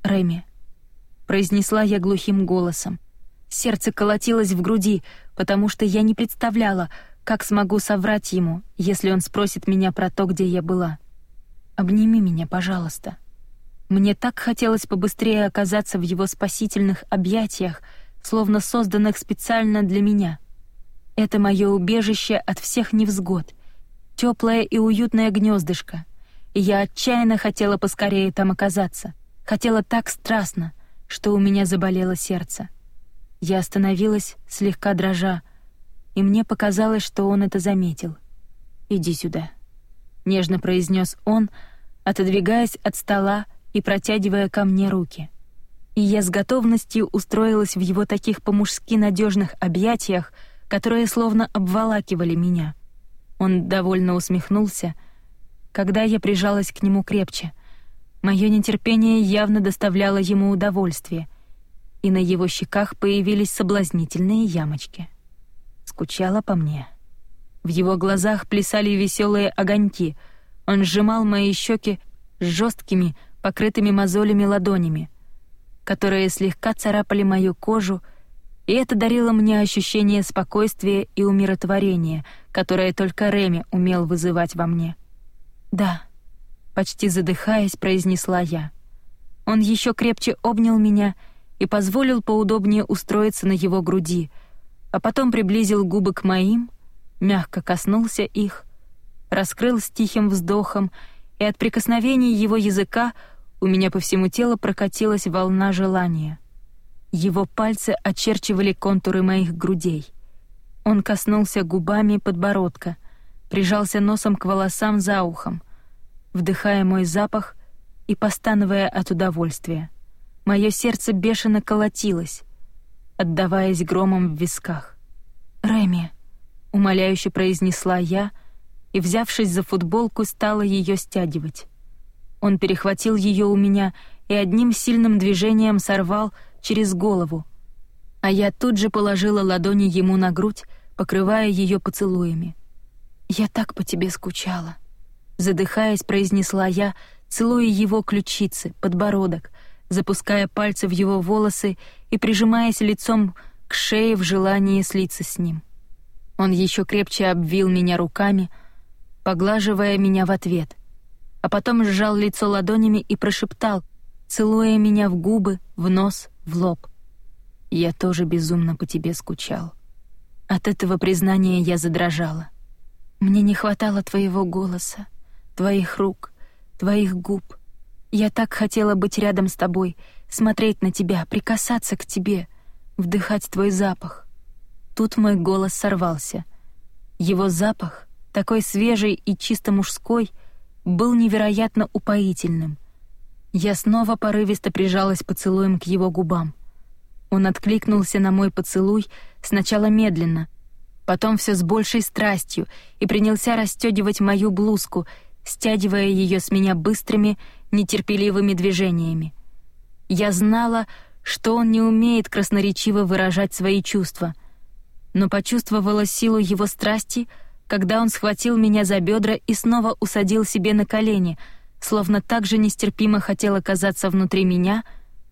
«Рэми», — произнесла я глухим голосом. Сердце колотилось в груди, потому что я не представляла, как смогу соврать ему, если он спросит меня про то, где я была. «Обними меня, пожалуйста». Мне так хотелось побыстрее оказаться в его спасительных объятиях, словно созданных специально для меня — это мое убежище от всех невзгод, теплое и уютное гнездышко. И я отчаянно хотела поскорее там оказаться. Хотела так страстно, что у меня заболело сердце. Я остановилась, слегка дрожа, и мне показалось, что он это заметил. «Иди сюда», — нежно произнес он, отодвигаясь от стола и протягивая ко мне руки. И я с готовностью устроилась в его таких по-мужски надежных объятиях, которые словно обволакивали меня. Он довольно усмехнулся, когда я прижалась к нему крепче. Мое нетерпение явно доставляло ему удовольствие, и на его щеках появились соблазнительные ямочки. Скучала по мне. В его глазах плясали веселые огоньки. Он сжимал мои щеки жесткими, покрытыми мозолями ладонями, которые слегка царапали мою кожу и это дарило мне ощущение спокойствия и умиротворения, которое только Реми умел вызывать во мне. «Да», — почти задыхаясь, произнесла я. Он еще крепче обнял меня и позволил поудобнее устроиться на его груди, а потом приблизил губы к моим, мягко коснулся их, раскрыл с тихим вздохом, и от прикосновений его языка у меня по всему телу прокатилась волна желания — его пальцы очерчивали контуры моих грудей. Он коснулся губами подбородка, прижался носом к волосам за ухом, вдыхая мой запах и постановая от удовольствия. Мое сердце бешено колотилось, отдаваясь громом в висках. «Рэми», — умоляюще произнесла я, и, взявшись за футболку, стала ее стягивать. Он перехватил ее у меня и одним сильным движением сорвал через голову, а я тут же положила ладони ему на грудь, покрывая ее поцелуями. «Я так по тебе скучала», — задыхаясь, произнесла я, целуя его ключицы, подбородок, запуская пальцы в его волосы и прижимаясь лицом к шее в желании слиться с ним. Он еще крепче обвил меня руками, поглаживая меня в ответ, а потом сжал лицо ладонями и прошептал, целуя меня в губы, в нос, в лоб. «Я тоже безумно по тебе скучал». От этого признания я задрожала. Мне не хватало твоего голоса, твоих рук, твоих губ. Я так хотела быть рядом с тобой, смотреть на тебя, прикасаться к тебе, вдыхать твой запах. Тут мой голос сорвался. Его запах такой свежий и чисто мужской, был невероятно упоительным. Я снова порывисто прижалась поцелуем к его губам. Он откликнулся на мой поцелуй сначала медленно, потом все с большей страстью и принялся расстегивать мою блузку, стягивая ее с меня быстрыми, нетерпеливыми движениями. Я знала, что он не умеет красноречиво выражать свои чувства, но почувствовала силу его страсти, когда он схватил меня за бедра и снова усадил себе на колени, словно так же нестерпимо хотел оказаться внутри меня,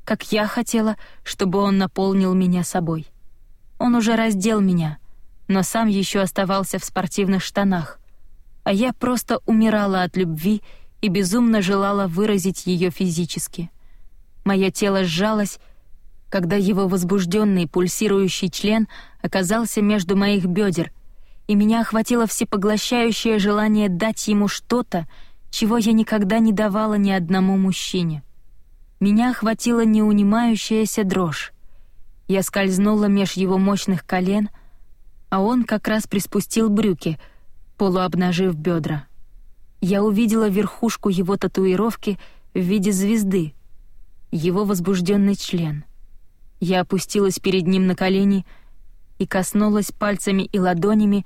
как я хотела, чтобы он наполнил меня собой. Он уже раздел меня, но сам еще оставался в спортивных штанах, а я просто умирала от любви и безумно желала выразить ее физически. Мое тело сжалось, когда его возбужденный пульсирующий член оказался между моих бедер, и меня охватило всепоглощающее желание дать ему что-то, чего я никогда не давала ни одному мужчине. Меня охватила неунимающаяся дрожь. Я скользнула меж его мощных колен, а он как раз приспустил брюки, полуобнажив бедра. Я увидела верхушку его татуировки в виде звезды, его возбужденный член — я опустилась перед ним на колени и коснулась пальцами и ладонями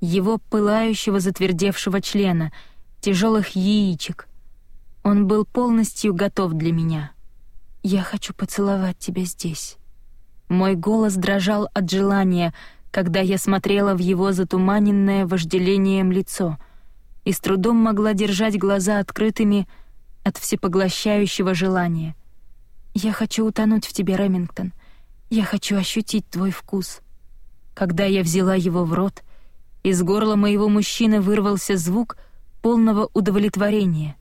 его пылающего затвердевшего члена, тяжелых яичек. Он был полностью готов для меня. «Я хочу поцеловать тебя здесь». Мой голос дрожал от желания, когда я смотрела в его затуманенное вожделением лицо и с трудом могла держать глаза открытыми от всепоглощающего желания — я хочу утонуть в тебе, Ремингтон. Я хочу ощутить твой вкус. Когда я взяла его в рот, из горла моего мужчины вырвался звук полного удовлетворения.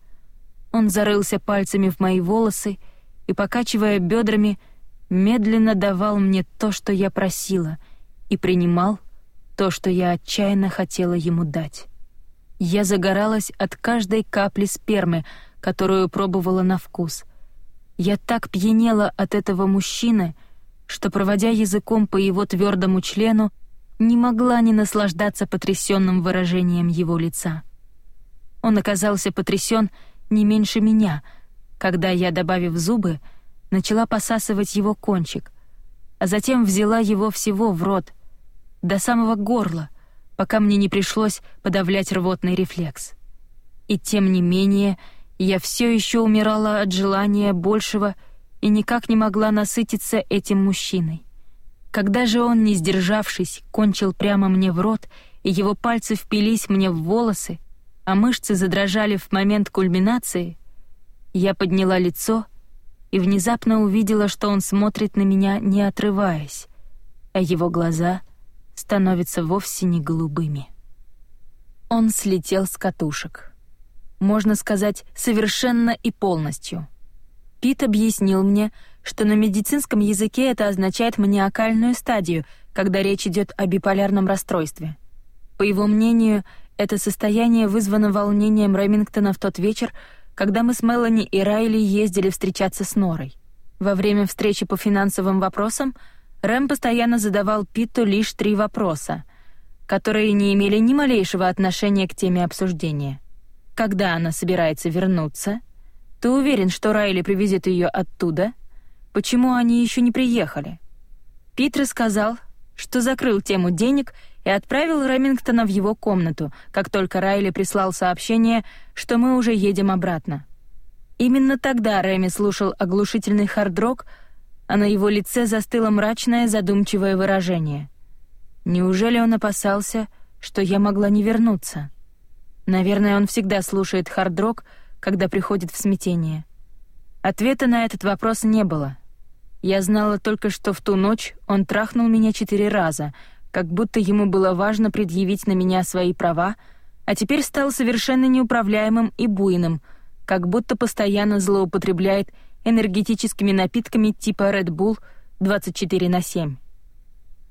Он зарылся пальцами в мои волосы и, покачивая бедрами, медленно давал мне то, что я просила, и принимал то, что я отчаянно хотела ему дать. Я загоралась от каждой капли спермы, которую пробовала на вкус — я так пьянела от этого мужчины, что, проводя языком по его твердому члену, не могла не наслаждаться потрясенным выражением его лица. Он оказался потрясен не меньше меня, когда я, добавив зубы, начала посасывать его кончик, а затем взяла его всего в рот, до самого горла, пока мне не пришлось подавлять рвотный рефлекс. И тем не менее я все еще умирала от желания большего и никак не могла насытиться этим мужчиной. Когда же он, не сдержавшись, кончил прямо мне в рот, и его пальцы впились мне в волосы, а мышцы задрожали в момент кульминации, я подняла лицо и внезапно увидела, что он смотрит на меня, не отрываясь, а его глаза становятся вовсе не голубыми. Он слетел с катушек можно сказать, совершенно и полностью. Пит объяснил мне, что на медицинском языке это означает маниакальную стадию, когда речь идет о биполярном расстройстве. По его мнению, это состояние вызвано волнением Ремингтона в тот вечер, когда мы с Мелани и Райли ездили встречаться с Норой. Во время встречи по финансовым вопросам Рэм постоянно задавал Питу лишь три вопроса, которые не имели ни малейшего отношения к теме обсуждения когда она собирается вернуться? Ты уверен, что Райли привезет ее оттуда? Почему они еще не приехали? Пит рассказал, что закрыл тему денег и отправил Ремингтона в его комнату, как только Райли прислал сообщение, что мы уже едем обратно. Именно тогда Реми слушал оглушительный хард-рок, а на его лице застыло мрачное задумчивое выражение. Неужели он опасался, что я могла не вернуться? Наверное, он всегда слушает хард-рок, когда приходит в смятение. Ответа на этот вопрос не было. Я знала только, что в ту ночь он трахнул меня четыре раза, как будто ему было важно предъявить на меня свои права, а теперь стал совершенно неуправляемым и буйным, как будто постоянно злоупотребляет энергетическими напитками типа Red Bull 24 на 7.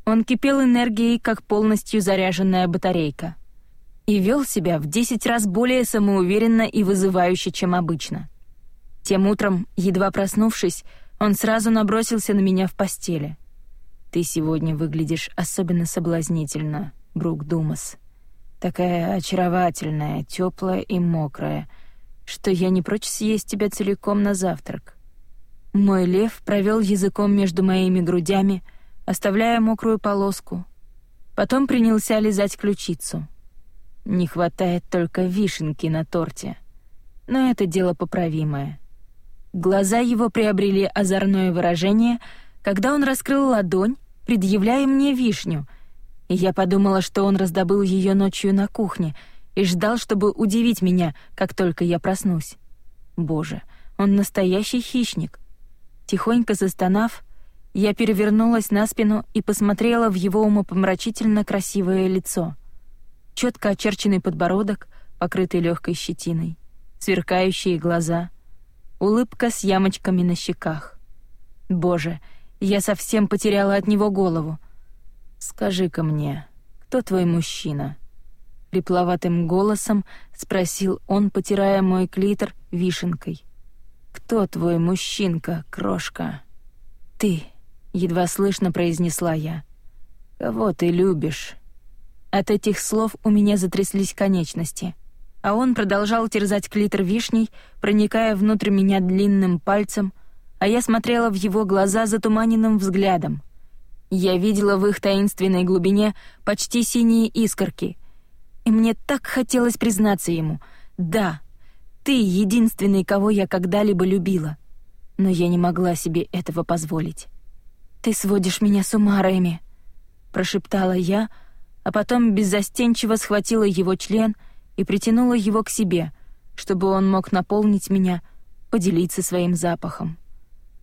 Он кипел энергией, как полностью заряженная батарейка — и вел себя в десять раз более самоуверенно и вызывающе, чем обычно. Тем утром, едва проснувшись, он сразу набросился на меня в постели. «Ты сегодня выглядишь особенно соблазнительно, Брук Думас. Такая очаровательная, теплая и мокрая, что я не прочь съесть тебя целиком на завтрак. Мой лев провел языком между моими грудями, оставляя мокрую полоску. Потом принялся лизать ключицу. Не хватает только вишенки на торте. Но это дело поправимое. Глаза его приобрели озорное выражение, когда он раскрыл ладонь, предъявляя мне вишню, и я подумала, что он раздобыл ее ночью на кухне и ждал, чтобы удивить меня, как только я проснусь. Боже, он настоящий хищник. Тихонько застонав, я перевернулась на спину и посмотрела в его умопомрачительно красивое лицо. Четко очерченный подбородок, покрытый легкой щетиной, сверкающие глаза, улыбка с ямочками на щеках. Боже, я совсем потеряла от него голову. Скажи-ка мне, кто твой мужчина? Хрипловатым голосом спросил он, потирая мой клитор вишенкой. «Кто твой мужчинка, крошка?» «Ты», — едва слышно произнесла я. «Кого ты любишь?» От этих слов у меня затряслись конечности, а он продолжал терзать клитор вишней, проникая внутрь меня длинным пальцем, а я смотрела в его глаза затуманенным взглядом. Я видела в их таинственной глубине почти синие искорки, и мне так хотелось признаться ему «Да, ты единственный, кого я когда-либо любила. Но я не могла себе этого позволить. Ты сводишь меня с ума, Рэми, прошептала я, а потом беззастенчиво схватила его член и притянула его к себе, чтобы он мог наполнить меня, поделиться своим запахом.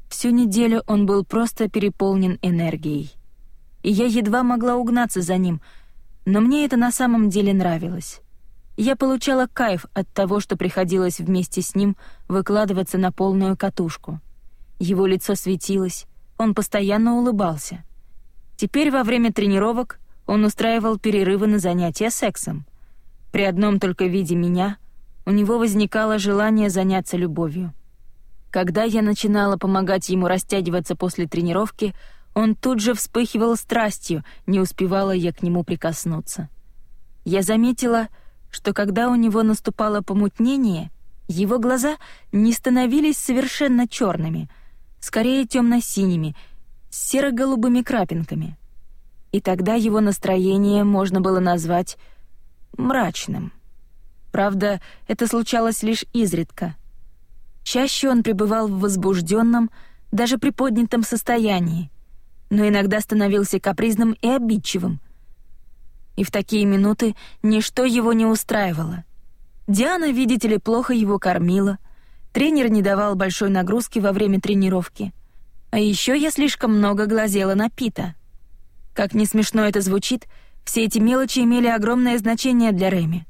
Всю неделю он был просто переполнен энергией. И я едва могла угнаться за ним, но мне это на самом деле нравилось. Я получала кайф от того, что приходилось вместе с ним выкладываться на полную катушку. Его лицо светилось, он постоянно улыбался. Теперь во время тренировок он устраивал перерывы на занятия сексом. При одном только виде меня у него возникало желание заняться любовью. Когда я начинала помогать ему растягиваться после тренировки, он тут же вспыхивал страстью, не успевала я к нему прикоснуться. Я заметила, что когда у него наступало помутнение, его глаза не становились совершенно черными, скорее темно-синими, с серо-голубыми крапинками. И тогда его настроение можно было назвать мрачным. Правда, это случалось лишь изредка. Чаще он пребывал в возбужденном, даже приподнятом состоянии, но иногда становился капризным и обидчивым — и в такие минуты ничто его не устраивало. Диана, видите ли, плохо его кормила, тренер не давал большой нагрузки во время тренировки, а еще я слишком много глазела на Пита. Как не смешно это звучит, все эти мелочи имели огромное значение для Реми.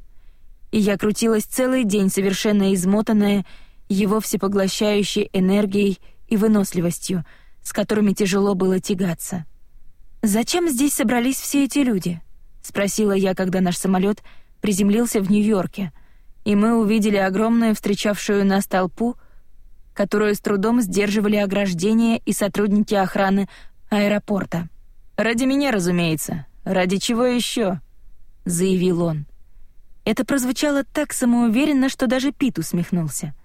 И я крутилась целый день, совершенно измотанная его всепоглощающей энергией и выносливостью, с которыми тяжело было тягаться. Зачем здесь собрались все эти люди? спросила я, когда наш самолет приземлился в Нью-Йорке, и мы увидели огромную встречавшую нас толпу, которую с трудом сдерживали ограждения и сотрудники охраны аэропорта. Ради меня, разумеется. Ради чего еще? заявил он. Это прозвучало так самоуверенно, что даже Пит усмехнулся.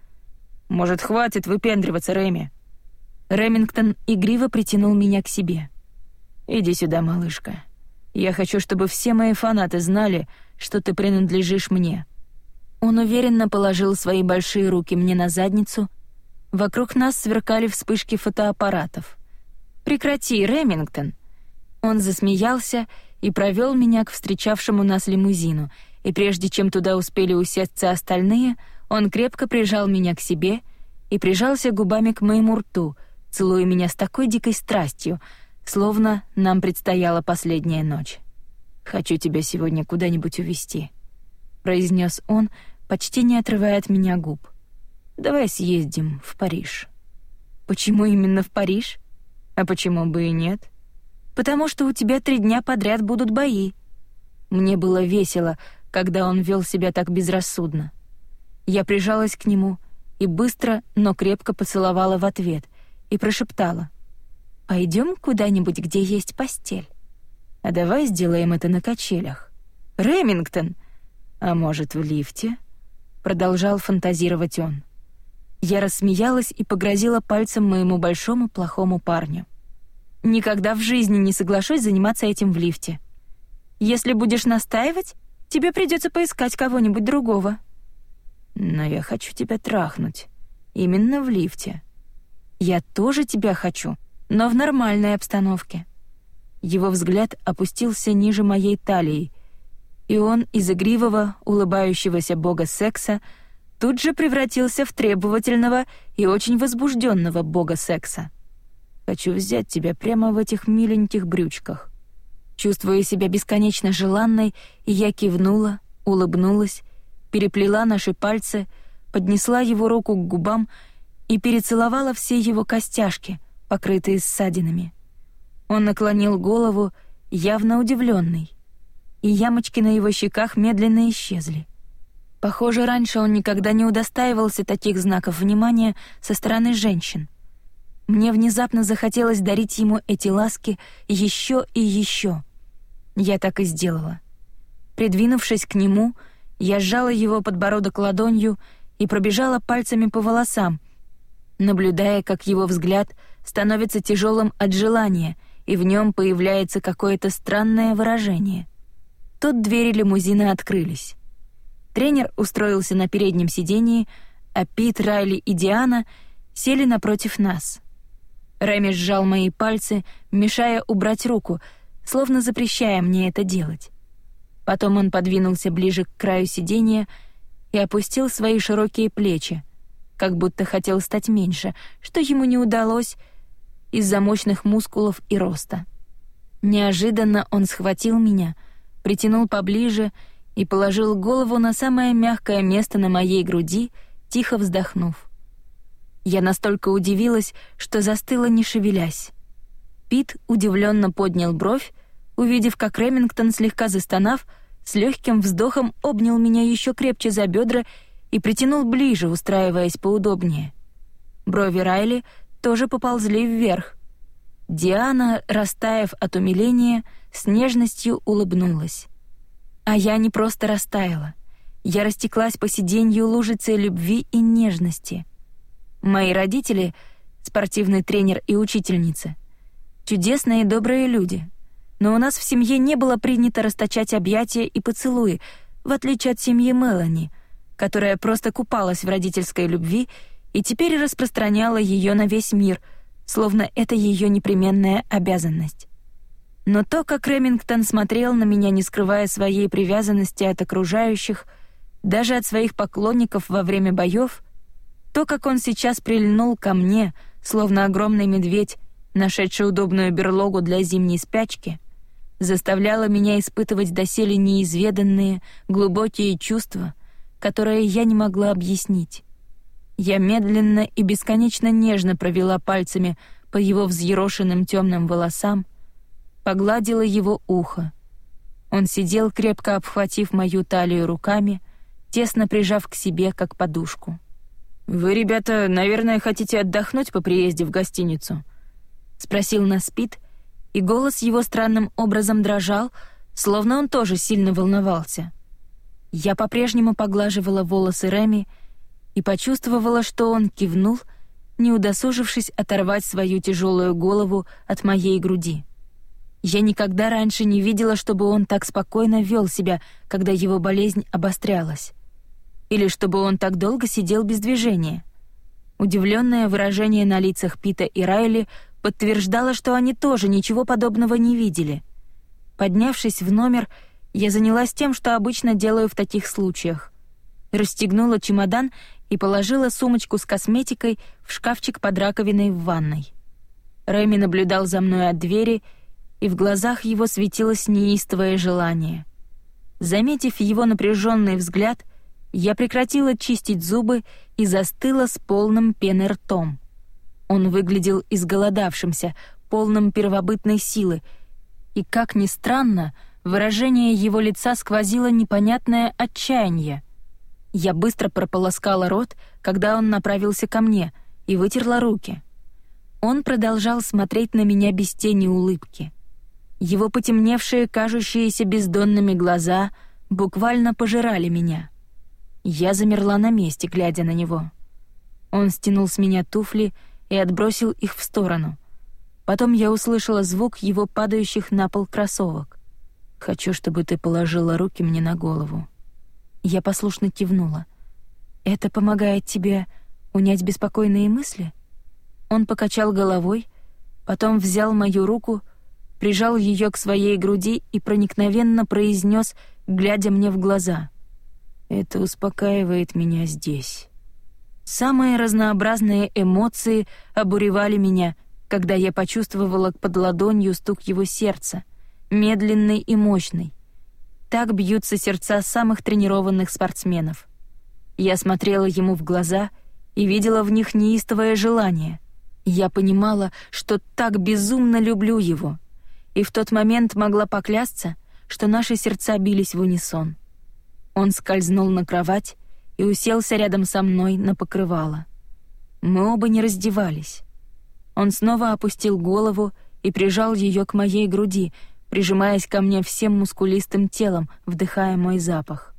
Может, хватит выпендриваться, Рэми? Ремингтон игриво притянул меня к себе. Иди сюда, малышка. Я хочу, чтобы все мои фанаты знали, что ты принадлежишь мне». Он уверенно положил свои большие руки мне на задницу. Вокруг нас сверкали вспышки фотоаппаратов. «Прекрати, Ремингтон!» Он засмеялся и провел меня к встречавшему нас лимузину, и прежде чем туда успели усесться остальные, он крепко прижал меня к себе и прижался губами к моему рту, целуя меня с такой дикой страстью — словно нам предстояла последняя ночь. «Хочу тебя сегодня куда-нибудь увезти», — произнес он, почти не отрывая от меня губ. «Давай съездим в Париж». «Почему именно в Париж? А почему бы и нет?» «Потому что у тебя три дня подряд будут бои». Мне было весело, когда он вел себя так безрассудно. Я прижалась к нему и быстро, но крепко поцеловала в ответ и прошептала. Пойдем куда-нибудь, где есть постель. А давай сделаем это на качелях. Ремингтон, А может, в лифте? Продолжал фантазировать он. Я рассмеялась и погрозила пальцем моему большому плохому парню. Никогда в жизни не соглашусь заниматься этим в лифте. Если будешь настаивать, тебе придется поискать кого-нибудь другого. Но я хочу тебя трахнуть. Именно в лифте. Я тоже тебя хочу, но в нормальной обстановке. Его взгляд опустился ниже моей талии, и он из игривого, улыбающегося бога секса тут же превратился в требовательного и очень возбужденного бога секса. Хочу взять тебя прямо в этих миленьких брючках. Чувствуя себя бесконечно желанной, я кивнула, улыбнулась, переплела наши пальцы, поднесла его руку к губам и перецеловала все его костяшки, покрытые ссадинами. Он наклонил голову, явно удивленный, и ямочки на его щеках медленно исчезли. Похоже, раньше он никогда не удостаивался таких знаков внимания со стороны женщин. Мне внезапно захотелось дарить ему эти ласки еще и еще. Я так и сделала. Придвинувшись к нему, я сжала его подбородок ладонью и пробежала пальцами по волосам, наблюдая, как его взгляд становится тяжелым от желания, и в нем появляется какое-то странное выражение. Тут двери лимузина открылись. Тренер устроился на переднем сидении, а Пит, Райли и Диана сели напротив нас. Рэми сжал мои пальцы, мешая убрать руку, словно запрещая мне это делать. Потом он подвинулся ближе к краю сиденья и опустил свои широкие плечи, как будто хотел стать меньше, что ему не удалось из-за мощных мускулов и роста. Неожиданно он схватил меня, притянул поближе и положил голову на самое мягкое место на моей груди, тихо вздохнув. Я настолько удивилась, что застыла, не шевелясь. Пит удивленно поднял бровь, увидев, как Ремингтон, слегка застонав, с легким вздохом обнял меня еще крепче за бедра и притянул ближе, устраиваясь поудобнее. Брови Райли тоже поползли вверх. Диана, растаяв от умиления, с нежностью улыбнулась. А я не просто растаяла. Я растеклась по сиденью лужицей любви и нежности — Мои родители, спортивный тренер и учительница, чудесные и добрые люди. Но у нас в семье не было принято расточать объятия и поцелуи, в отличие от семьи Мелани, которая просто купалась в родительской любви и теперь распространяла ее на весь мир, словно это ее непременная обязанность. Но то, как Ремингтон смотрел на меня, не скрывая своей привязанности от окружающих, даже от своих поклонников во время боев, то, как он сейчас прильнул ко мне, словно огромный медведь, нашедший удобную берлогу для зимней спячки, заставляло меня испытывать доселе неизведанные, глубокие чувства, которые я не могла объяснить. Я медленно и бесконечно нежно провела пальцами по его взъерошенным темным волосам, погладила его ухо. Он сидел, крепко обхватив мою талию руками, тесно прижав к себе, как подушку. «Вы, ребята, наверное, хотите отдохнуть по приезде в гостиницу?» — спросил нас Пит, и голос его странным образом дрожал, словно он тоже сильно волновался. Я по-прежнему поглаживала волосы Реми и почувствовала, что он кивнул, не удосужившись оторвать свою тяжелую голову от моей груди. Я никогда раньше не видела, чтобы он так спокойно вел себя, когда его болезнь обострялась или чтобы он так долго сидел без движения. Удивленное выражение на лицах Пита и Райли подтверждало, что они тоже ничего подобного не видели. Поднявшись в номер, я занялась тем, что обычно делаю в таких случаях. Расстегнула чемодан и положила сумочку с косметикой в шкафчик под раковиной в ванной. Рэми наблюдал за мной от двери, и в глазах его светилось неистовое желание. Заметив его напряженный взгляд, я прекратила чистить зубы и застыла с полным пеной ртом. Он выглядел изголодавшимся, полным первобытной силы, и, как ни странно, выражение его лица сквозило непонятное отчаяние. Я быстро прополоскала рот, когда он направился ко мне, и вытерла руки. Он продолжал смотреть на меня без тени улыбки. Его потемневшие, кажущиеся бездонными глаза — буквально пожирали меня. Я замерла на месте, глядя на него. Он стянул с меня туфли и отбросил их в сторону. Потом я услышала звук его падающих на пол кроссовок. «Хочу, чтобы ты положила руки мне на голову». Я послушно кивнула. «Это помогает тебе унять беспокойные мысли?» Он покачал головой, потом взял мою руку, прижал ее к своей груди и проникновенно произнес, глядя мне в глаза. «Это успокаивает меня здесь». Самые разнообразные эмоции обуревали меня, когда я почувствовала под ладонью стук его сердца — медленный и мощный. Так бьются сердца самых тренированных спортсменов. Я смотрела ему в глаза и видела в них неистовое желание. Я понимала, что так безумно люблю его, и в тот момент могла поклясться, что наши сердца бились в унисон. Он скользнул на кровать и уселся рядом со мной на покрывало. Мы оба не раздевались. Он снова опустил голову и прижал ее к моей груди, прижимаясь ко мне всем мускулистым телом, вдыхая мой запах.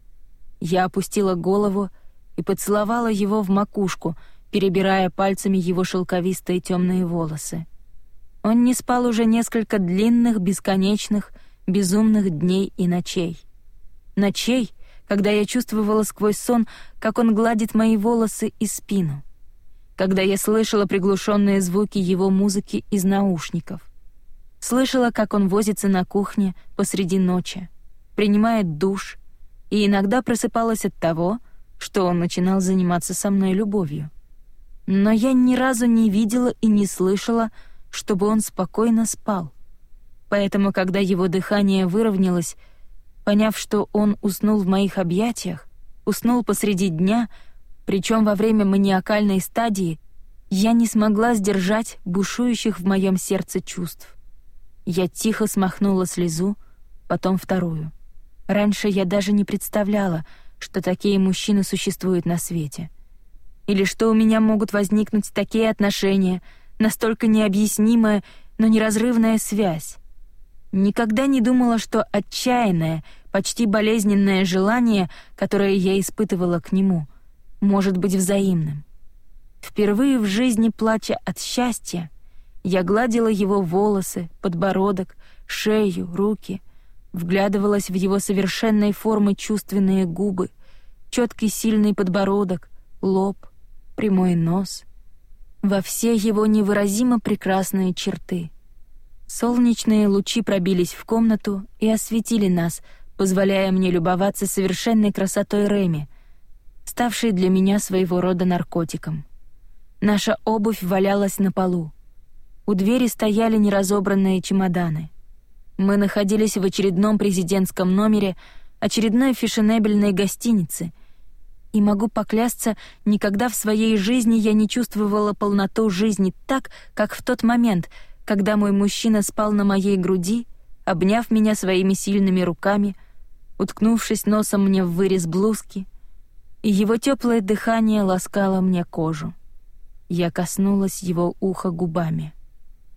Я опустила голову и поцеловала его в макушку, перебирая пальцами его шелковистые темные волосы. Он не спал уже несколько длинных, бесконечных, безумных дней и ночей. Ночей, когда я чувствовала сквозь сон, как он гладит мои волосы и спину. Когда я слышала приглушенные звуки его музыки из наушников — Слышала, как он возится на кухне посреди ночи, принимает душ, и иногда просыпалась от того, что он начинал заниматься со мной любовью. Но я ни разу не видела и не слышала, чтобы он спокойно спал. Поэтому, когда его дыхание выровнялось, поняв, что он уснул в моих объятиях, уснул посреди дня, причем во время маниакальной стадии, я не смогла сдержать бушующих в моем сердце чувств. Я тихо смахнула слезу, потом вторую. Раньше я даже не представляла, что такие мужчины существуют на свете. Или что у меня могут возникнуть такие отношения, настолько необъяснимая, но неразрывная связь. Никогда не думала, что отчаянное, почти болезненное желание, которое я испытывала к нему, может быть взаимным. Впервые в жизни плача от счастья, я гладила его волосы, подбородок, шею, руки, вглядывалась в его совершенной формы чувственные губы, четкий сильный подбородок, лоб, прямой нос, во все его невыразимо прекрасные черты. Солнечные лучи пробились в комнату и осветили нас, позволяя мне любоваться совершенной красотой Реми, ставшей для меня своего рода наркотиком. Наша обувь валялась на полу. У двери стояли неразобранные чемоданы. Мы находились в очередном президентском номере очередной фешенебельной гостиницы. И могу поклясться, никогда в своей жизни я не чувствовала полноту жизни так, как в тот момент, когда мой мужчина спал на моей груди, обняв меня своими сильными руками, уткнувшись носом мне в вырез блузки, и его теплое дыхание ласкало мне кожу. Я коснулась его уха губами.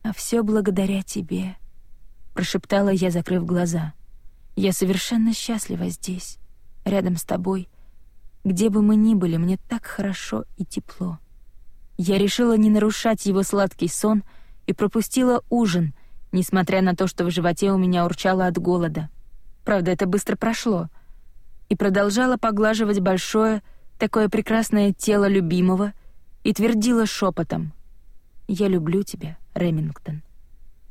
А все благодаря тебе, прошептала я, закрыв глаза. Я совершенно счастлива здесь, рядом с тобой. Где бы мы ни были, мне так хорошо и тепло. Я решила не нарушать его сладкий сон и пропустила ужин, несмотря на то, что в животе у меня урчало от голода. Правда, это быстро прошло. И продолжала поглаживать большое, такое прекрасное тело любимого и твердила шепотом: "Я люблю тебя, Ремингтон.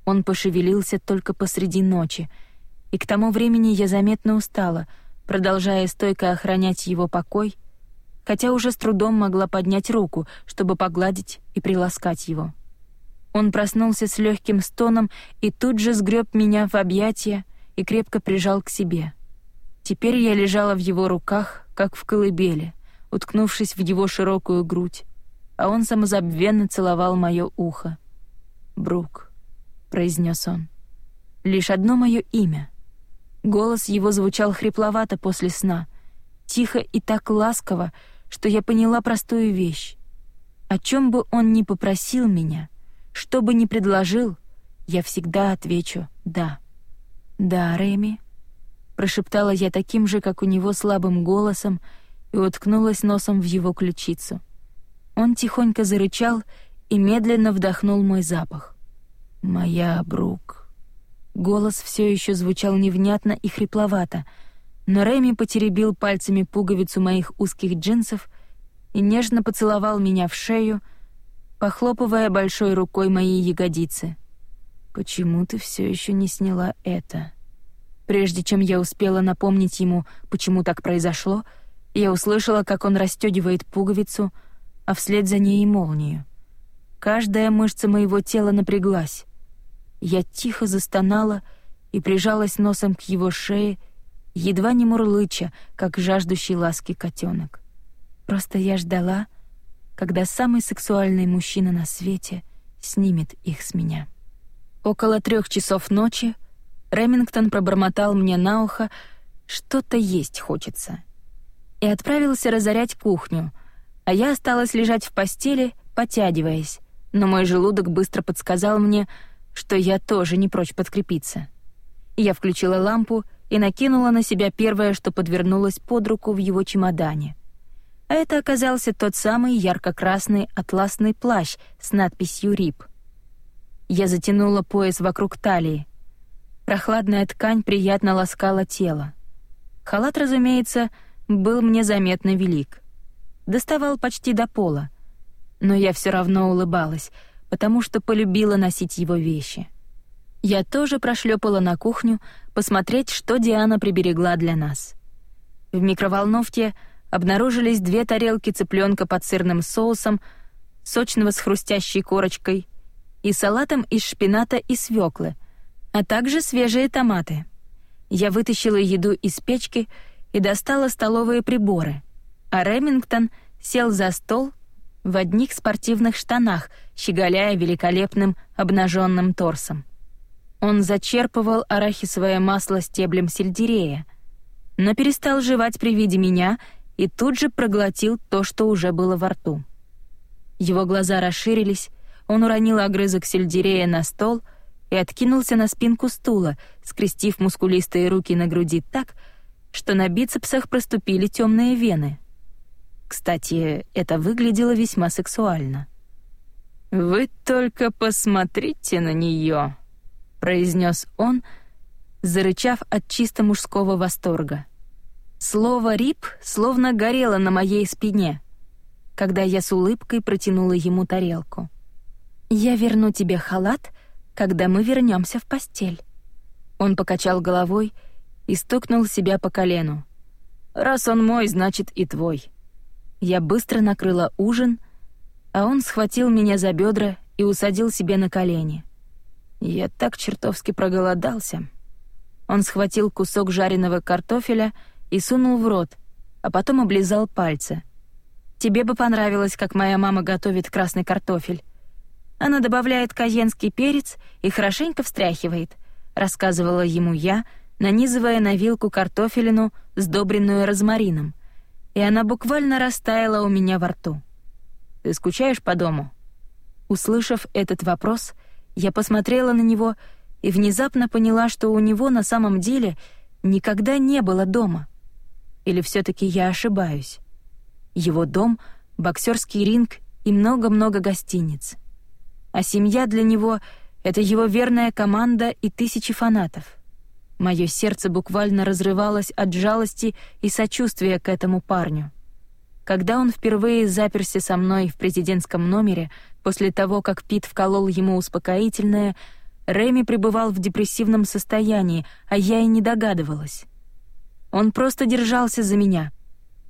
Он пошевелился только посреди ночи, и к тому времени я заметно устала, продолжая стойко охранять его покой, хотя уже с трудом могла поднять руку, чтобы погладить и приласкать его. Он проснулся с легким стоном и тут же сгреб меня в объятия и крепко прижал к себе. Теперь я лежала в его руках, как в колыбели, уткнувшись в его широкую грудь, а он самозабвенно целовал мое ухо. Брук», — произнес он. «Лишь одно мое имя». Голос его звучал хрипловато после сна, тихо и так ласково, что я поняла простую вещь. О чем бы он ни попросил меня, что бы ни предложил, я всегда отвечу «да». «Да, Реми». прошептала я таким же, как у него, слабым голосом и уткнулась носом в его ключицу. Он тихонько зарычал и медленно вдохнул мой запах. «Моя Брук». Голос все еще звучал невнятно и хрипловато, но Рэми потеребил пальцами пуговицу моих узких джинсов и нежно поцеловал меня в шею, похлопывая большой рукой мои ягодицы. «Почему ты все еще не сняла это?» Прежде чем я успела напомнить ему, почему так произошло, я услышала, как он расстегивает пуговицу, а вслед за ней и молнию. Каждая мышца моего тела напряглась. Я тихо застонала и прижалась носом к его шее, едва не мурлыча, как жаждущий ласки котенок. Просто я ждала, когда самый сексуальный мужчина на свете снимет их с меня. Около трех часов ночи Ремингтон пробормотал мне на ухо «что-то есть хочется» и отправился разорять кухню, а я осталась лежать в постели, потягиваясь, но мой желудок быстро подсказал мне, что я тоже не прочь подкрепиться. Я включила лампу и накинула на себя первое, что подвернулось под руку в его чемодане. Это оказался тот самый ярко-красный атласный плащ с надписью «РИП». Я затянула пояс вокруг талии, Прохладная ткань приятно ласкала тело. Халат, разумеется, был мне заметно велик. Доставал почти до пола. Но я все равно улыбалась, потому что полюбила носить его вещи. Я тоже прошлепала на кухню посмотреть, что Диана приберегла для нас. В микроволновке обнаружились две тарелки цыпленка под сырным соусом, сочного с хрустящей корочкой и салатом из шпината и свеклы — а также свежие томаты. Я вытащила еду из печки и достала столовые приборы, а Ремингтон сел за стол в одних спортивных штанах, щеголяя великолепным обнаженным торсом. Он зачерпывал арахисовое масло стеблем сельдерея, но перестал жевать при виде меня и тут же проглотил то, что уже было во рту. Его глаза расширились, он уронил огрызок сельдерея на стол — и откинулся на спинку стула, скрестив мускулистые руки на груди так, что на бицепсах проступили темные вены. Кстати, это выглядело весьма сексуально. «Вы только посмотрите на нее», — произнес он, зарычав от чисто мужского восторга. Слово «рип» словно горело на моей спине, когда я с улыбкой протянула ему тарелку. «Я верну тебе халат когда мы вернемся в постель». Он покачал головой и стукнул себя по колену. «Раз он мой, значит и твой». Я быстро накрыла ужин, а он схватил меня за бедра и усадил себе на колени. Я так чертовски проголодался. Он схватил кусок жареного картофеля и сунул в рот, а потом облизал пальцы. «Тебе бы понравилось, как моя мама готовит красный картофель», она добавляет каенский перец и хорошенько встряхивает, рассказывала ему я, нанизывая на вилку картофелину, сдобренную розмарином, и она буквально растаяла у меня во рту. Ты скучаешь по дому? Услышав этот вопрос, я посмотрела на него и внезапно поняла, что у него на самом деле никогда не было дома. Или все таки я ошибаюсь? Его дом, боксерский ринг и много-много гостиниц — а семья для него — это его верная команда и тысячи фанатов. Мое сердце буквально разрывалось от жалости и сочувствия к этому парню. Когда он впервые заперся со мной в президентском номере, после того, как Пит вколол ему успокоительное, Рэми пребывал в депрессивном состоянии, а я и не догадывалась. Он просто держался за меня,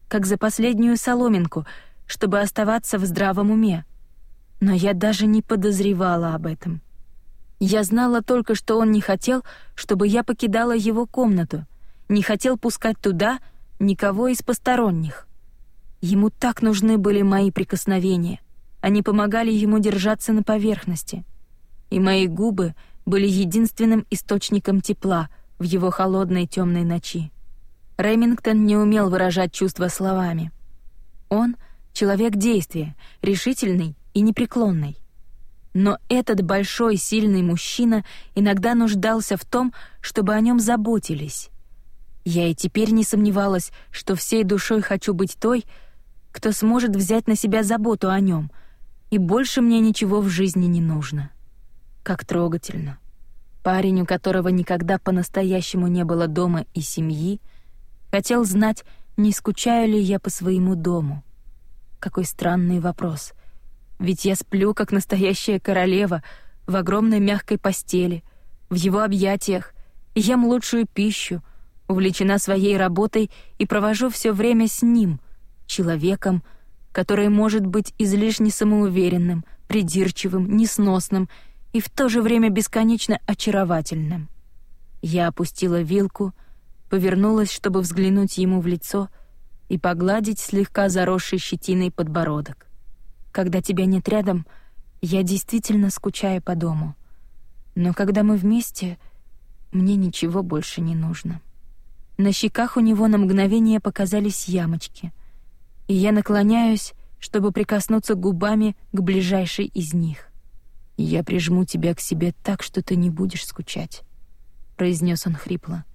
как за последнюю соломинку, чтобы оставаться в здравом уме — но я даже не подозревала об этом. Я знала только, что он не хотел, чтобы я покидала его комнату, не хотел пускать туда никого из посторонних. Ему так нужны были мои прикосновения. Они помогали ему держаться на поверхности. И мои губы были единственным источником тепла в его холодной темной ночи. Ремингтон не умел выражать чувства словами. Он — человек действия, решительный и непреклонной. Но этот большой, сильный мужчина иногда нуждался в том, чтобы о нем заботились. Я и теперь не сомневалась, что всей душой хочу быть той, кто сможет взять на себя заботу о нем, и больше мне ничего в жизни не нужно. Как трогательно. Парень, у которого никогда по-настоящему не было дома и семьи, хотел знать, не скучаю ли я по своему дому. Какой странный вопрос. Ведь я сплю, как настоящая королева, в огромной мягкой постели, в его объятиях, ем лучшую пищу, увлечена своей работой и провожу все время с ним, человеком, который может быть излишне самоуверенным, придирчивым, несносным и в то же время бесконечно очаровательным. Я опустила вилку, повернулась, чтобы взглянуть ему в лицо и погладить слегка заросший щетиной подбородок. Когда тебя нет рядом, я действительно скучаю по дому. Но когда мы вместе, мне ничего больше не нужно. На щеках у него на мгновение показались ямочки, и я наклоняюсь, чтобы прикоснуться губами к ближайшей из них. «Я прижму тебя к себе так, что ты не будешь скучать», — произнес он хрипло.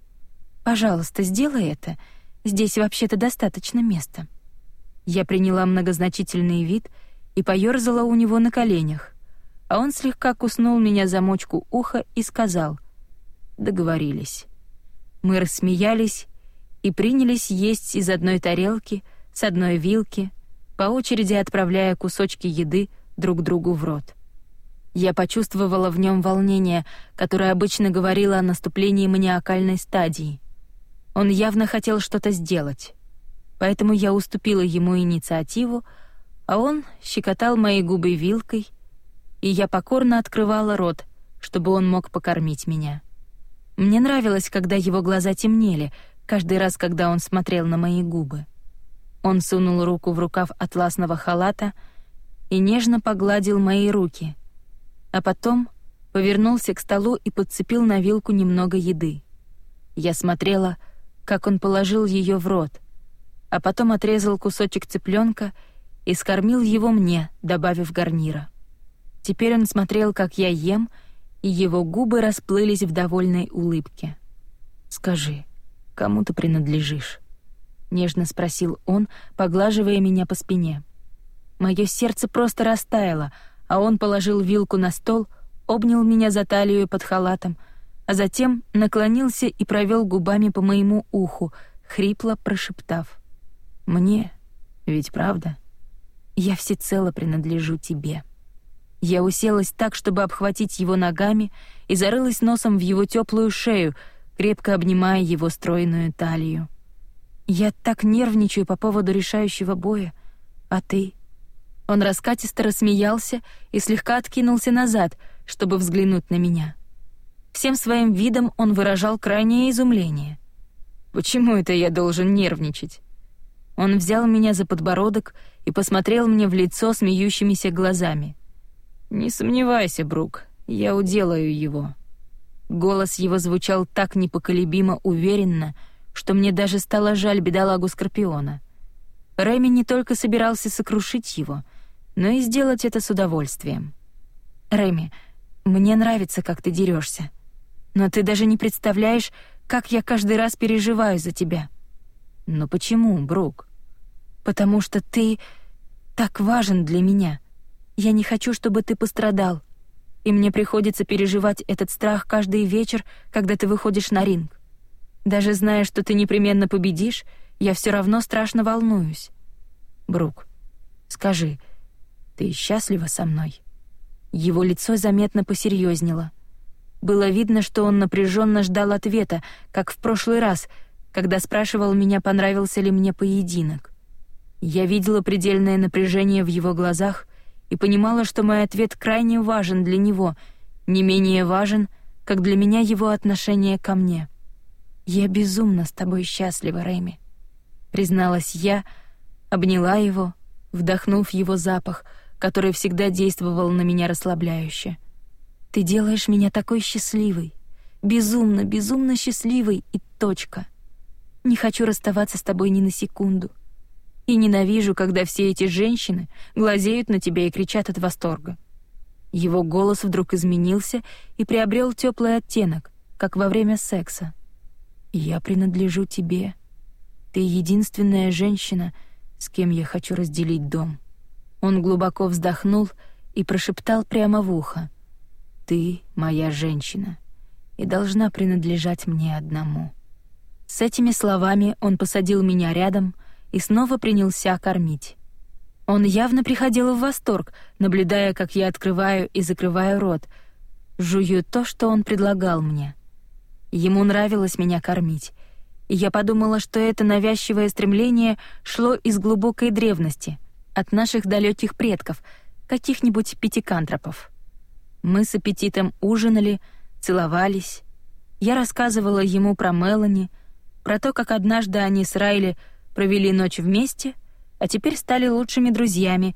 «Пожалуйста, сделай это. Здесь вообще-то достаточно места». Я приняла многозначительный вид и поёрзала у него на коленях, а он слегка куснул меня за мочку уха и сказал «Договорились». Мы рассмеялись и принялись есть из одной тарелки, с одной вилки, по очереди отправляя кусочки еды друг другу в рот. Я почувствовала в нем волнение, которое обычно говорило о наступлении маниакальной стадии. Он явно хотел что-то сделать. Поэтому я уступила ему инициативу, а он щекотал мои губы вилкой, и я покорно открывала рот, чтобы он мог покормить меня. Мне нравилось, когда его глаза темнели, каждый раз, когда он смотрел на мои губы. Он сунул руку в рукав атласного халата и нежно погладил мои руки, а потом повернулся к столу и подцепил на вилку немного еды. Я смотрела, как он положил ее в рот, а потом отрезал кусочек цыпленка и скормил его мне, добавив гарнира. Теперь он смотрел, как я ем, и его губы расплылись в довольной улыбке. «Скажи, кому ты принадлежишь?» — нежно спросил он, поглаживая меня по спине. Мое сердце просто растаяло, а он положил вилку на стол, обнял меня за талию под халатом, а затем наклонился и провел губами по моему уху, хрипло прошептав. «Мне? Ведь правда? Я всецело принадлежу тебе». Я уселась так, чтобы обхватить его ногами, и зарылась носом в его теплую шею, крепко обнимая его стройную талию. «Я так нервничаю по поводу решающего боя. А ты?» Он раскатисто рассмеялся и слегка откинулся назад, чтобы взглянуть на меня. Всем своим видом он выражал крайнее изумление. «Почему это я должен нервничать?» Он взял меня за подбородок и посмотрел мне в лицо смеющимися глазами — «Не сомневайся, Брук, я уделаю его». Голос его звучал так непоколебимо уверенно, что мне даже стало жаль бедолагу Скорпиона. Рэми не только собирался сокрушить его, но и сделать это с удовольствием. «Рэми, мне нравится, как ты дерешься, но ты даже не представляешь, как я каждый раз переживаю за тебя». «Но почему, Брук?» «Потому что ты так важен для меня. Я не хочу, чтобы ты пострадал. И мне приходится переживать этот страх каждый вечер, когда ты выходишь на ринг. Даже зная, что ты непременно победишь, я все равно страшно волнуюсь. Брук, скажи, ты счастлива со мной? Его лицо заметно посерьезнело. Было видно, что он напряженно ждал ответа, как в прошлый раз, когда спрашивал меня, понравился ли мне поединок. Я видела предельное напряжение в его глазах и понимала, что мой ответ крайне важен для него, не менее важен, как для меня его отношение ко мне. «Я безумно с тобой счастлива, Рэми», — призналась я, обняла его, вдохнув его запах, который всегда действовал на меня расслабляюще. «Ты делаешь меня такой счастливой, безумно, безумно счастливой и точка. Не хочу расставаться с тобой ни на секунду». И ненавижу, когда все эти женщины глазеют на тебя и кричат от восторга. Его голос вдруг изменился и приобрел теплый оттенок, как во время секса. Я принадлежу тебе. Ты единственная женщина, с кем я хочу разделить дом». Он глубоко вздохнул и прошептал прямо в ухо. «Ты моя женщина и должна принадлежать мне одному». С этими словами он посадил меня рядом и снова принялся кормить. Он явно приходил в восторг, наблюдая, как я открываю и закрываю рот, жую то, что он предлагал мне. Ему нравилось меня кормить, и я подумала, что это навязчивое стремление шло из глубокой древности, от наших далеких предков, каких-нибудь пятикантропов. Мы с аппетитом ужинали, целовались. Я рассказывала ему про Мелани, про то, как однажды они с Райли провели ночь вместе, а теперь стали лучшими друзьями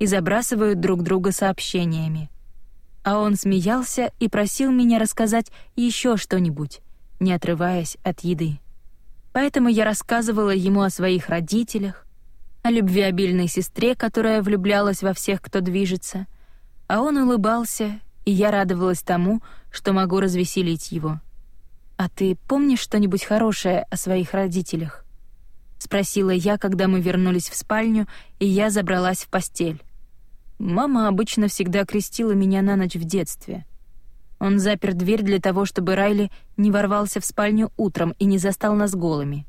и забрасывают друг друга сообщениями. А он смеялся и просил меня рассказать еще что-нибудь, не отрываясь от еды. Поэтому я рассказывала ему о своих родителях, о любвеобильной сестре, которая влюблялась во всех, кто движется, а он улыбался, и я радовалась тому, что могу развеселить его. «А ты помнишь что-нибудь хорошее о своих родителях?» — спросила я, когда мы вернулись в спальню, и я забралась в постель. Мама обычно всегда крестила меня на ночь в детстве. Он запер дверь для того, чтобы Райли не ворвался в спальню утром и не застал нас голыми.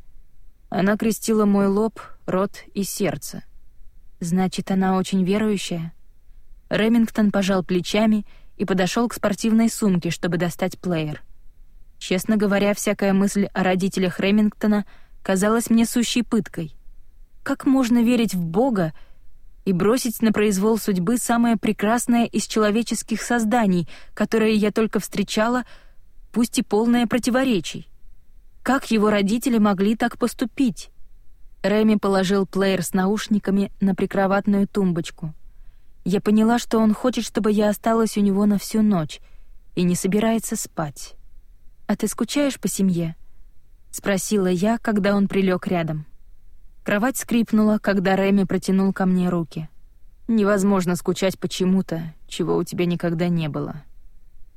Она крестила мой лоб, рот и сердце. Значит, она очень верующая. Ремингтон пожал плечами и подошел к спортивной сумке, чтобы достать плеер. Честно говоря, всякая мысль о родителях Ремингтона казалась мне сущей пыткой. Как можно верить в Бога и бросить на произвол судьбы самое прекрасное из человеческих созданий, которое я только встречала, пусть и полное противоречий? Как его родители могли так поступить? Реми положил плеер с наушниками на прикроватную тумбочку. Я поняла, что он хочет, чтобы я осталась у него на всю ночь и не собирается спать. «А ты скучаешь по семье?» — спросила я, когда он прилег рядом. Кровать скрипнула, когда Реми протянул ко мне руки. «Невозможно скучать почему-то, чего у тебя никогда не было».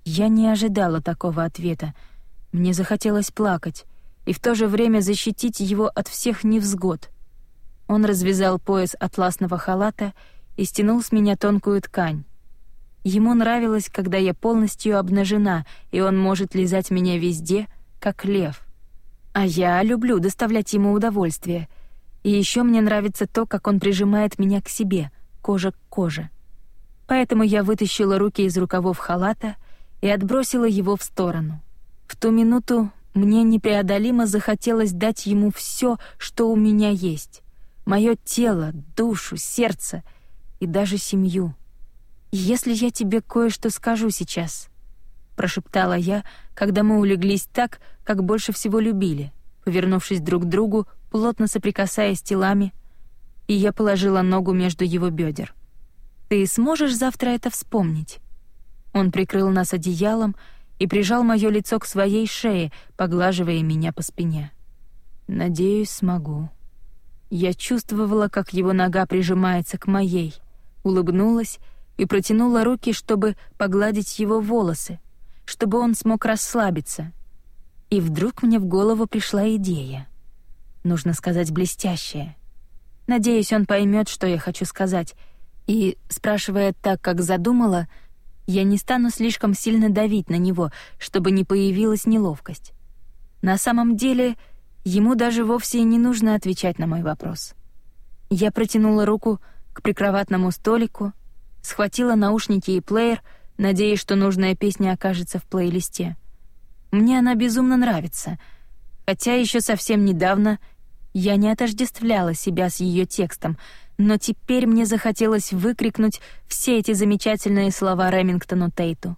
Я не ожидала такого ответа. Мне захотелось плакать и в то же время защитить его от всех невзгод. Он развязал пояс атласного халата и стянул с меня тонкую ткань. Ему нравилось, когда я полностью обнажена, и он может лизать меня везде, как лев. А я люблю доставлять ему удовольствие. И еще мне нравится то, как он прижимает меня к себе, кожа к коже. Поэтому я вытащила руки из рукавов халата и отбросила его в сторону. В ту минуту мне непреодолимо захотелось дать ему все, что у меня есть. Мое тело, душу, сердце и даже семью. «Если я тебе кое-что скажу сейчас», — прошептала я, когда мы улеглись так, как больше всего любили, повернувшись друг к другу, плотно соприкасаясь телами, и я положила ногу между его бедер. «Ты сможешь завтра это вспомнить?» Он прикрыл нас одеялом, и прижал мое лицо к своей шее, поглаживая меня по спине. Надеюсь, смогу. Я чувствовала, как его нога прижимается к моей, улыбнулась и протянула руки, чтобы погладить его волосы, чтобы он смог расслабиться. И вдруг мне в голову пришла идея. Нужно сказать блестящее. Надеюсь, он поймет, что я хочу сказать, и, спрашивая так, как задумала, — я не стану слишком сильно давить на него, чтобы не появилась неловкость. На самом деле, ему даже вовсе не нужно отвечать на мой вопрос. Я протянула руку к прикроватному столику, схватила наушники и плеер, надеясь, что нужная песня окажется в плейлисте. Мне она безумно нравится, хотя еще совсем недавно я не отождествляла себя с ее текстом — но теперь мне захотелось выкрикнуть все эти замечательные слова Ремингтону Тейту.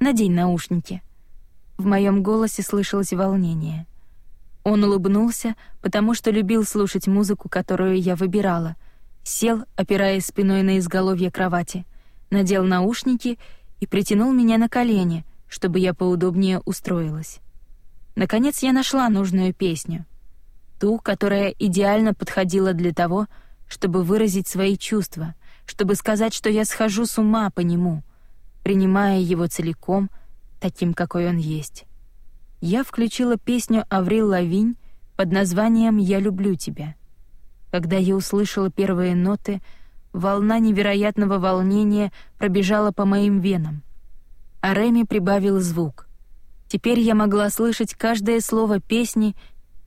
«Надень наушники». В моем голосе слышалось волнение. Он улыбнулся, потому что любил слушать музыку, которую я выбирала. Сел, опираясь спиной на изголовье кровати, надел наушники и притянул меня на колени, чтобы я поудобнее устроилась. Наконец я нашла нужную песню. Ту, которая идеально подходила для того, чтобы выразить свои чувства, чтобы сказать, что я схожу с ума по нему, принимая его целиком, таким, какой он есть. я включила песню Аврил Лавинь под названием «Я люблю тебя». Когда я услышала первые ноты, волна невероятного волнения пробежала по моим венам. А Реми прибавил звук. Теперь я могла слышать каждое слово песни,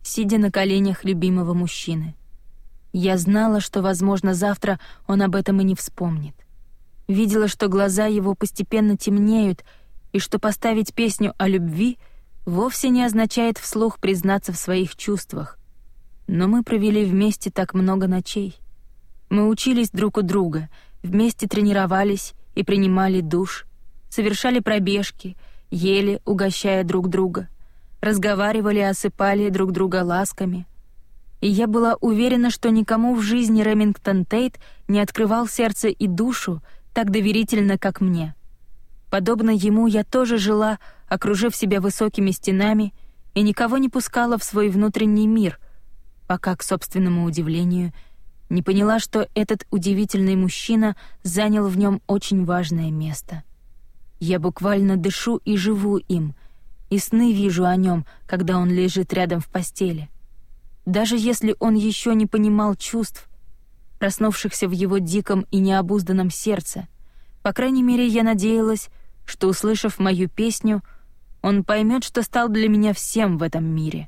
сидя на коленях любимого мужчины. Я знала, что, возможно, завтра он об этом и не вспомнит. Видела, что глаза его постепенно темнеют, и что поставить песню о любви вовсе не означает вслух признаться в своих чувствах. Но мы провели вместе так много ночей. Мы учились друг у друга, вместе тренировались и принимали душ, совершали пробежки, ели, угощая друг друга, разговаривали и осыпали друг друга ласками. И я была уверена, что никому в жизни Ремингтон Тейт не открывал сердце и душу так доверительно, как мне. Подобно ему я тоже жила, окружив себя высокими стенами, и никого не пускала в свой внутренний мир — пока, к собственному удивлению, не поняла, что этот удивительный мужчина занял в нем очень важное место. Я буквально дышу и живу им, и сны вижу о нем, когда он лежит рядом в постели. Даже если он еще не понимал чувств, проснувшихся в его диком и необузданном сердце, по крайней мере, я надеялась, что, услышав мою песню, он поймет, что стал для меня всем в этом мире.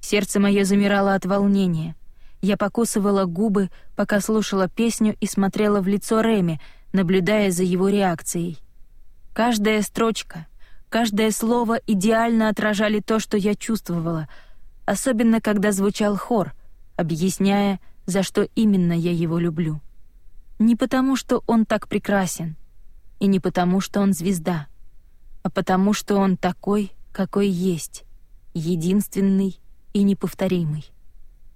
Сердце мое замирало от волнения. Я покусывала губы, пока слушала песню и смотрела в лицо Реми, наблюдая за его реакцией. Каждая строчка, каждое слово идеально отражали то, что я чувствовала, особенно когда звучал хор, объясняя, за что именно я его люблю. Не потому, что он так прекрасен, и не потому, что он звезда, а потому, что он такой, какой есть, единственный и неповторимый.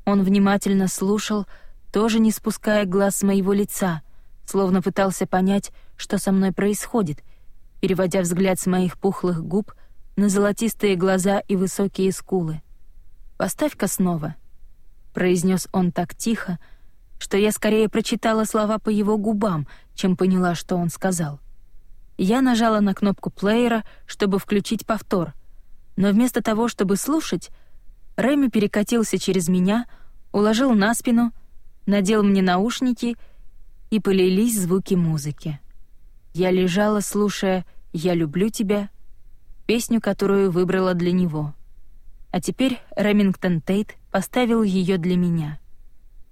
Он внимательно слушал, тоже не спуская глаз с моего лица, словно пытался понять, что со мной происходит, переводя взгляд с моих пухлых губ на золотистые глаза и высокие скулы. «Поставь-ка снова», — произнес он так тихо, что я скорее прочитала слова по его губам, чем поняла, что он сказал. Я нажала на кнопку плеера, чтобы включить повтор, но вместо того, чтобы слушать, Рэми перекатился через меня, уложил на спину, надел мне наушники, и полились звуки музыки. Я лежала, слушая «Я люблю тебя», песню, которую выбрала для него. А теперь Ремингтон Тейт поставил ее для меня.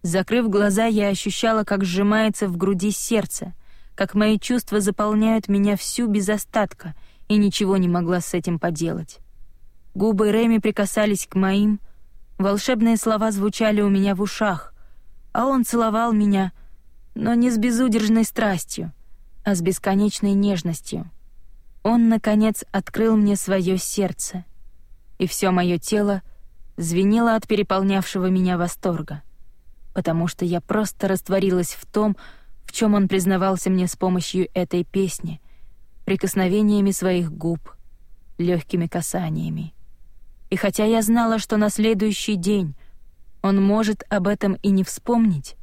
Закрыв глаза, я ощущала, как сжимается в груди сердце, как мои чувства заполняют меня всю без остатка, и ничего не могла с этим поделать. Губы Реми прикасались к моим, волшебные слова звучали у меня в ушах, а он целовал меня, но не с безудержной страстью, а с бесконечной нежностью. Он, наконец, открыл мне свое сердце, и все мое тело звенело от переполнявшего меня восторга, потому что я просто растворилась в том, в чем он признавался мне с помощью этой песни, прикосновениями своих губ, легкими касаниями. И хотя я знала, что на следующий день он может об этом и не вспомнить,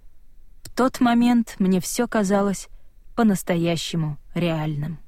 в тот момент мне все казалось по-настоящему реальным.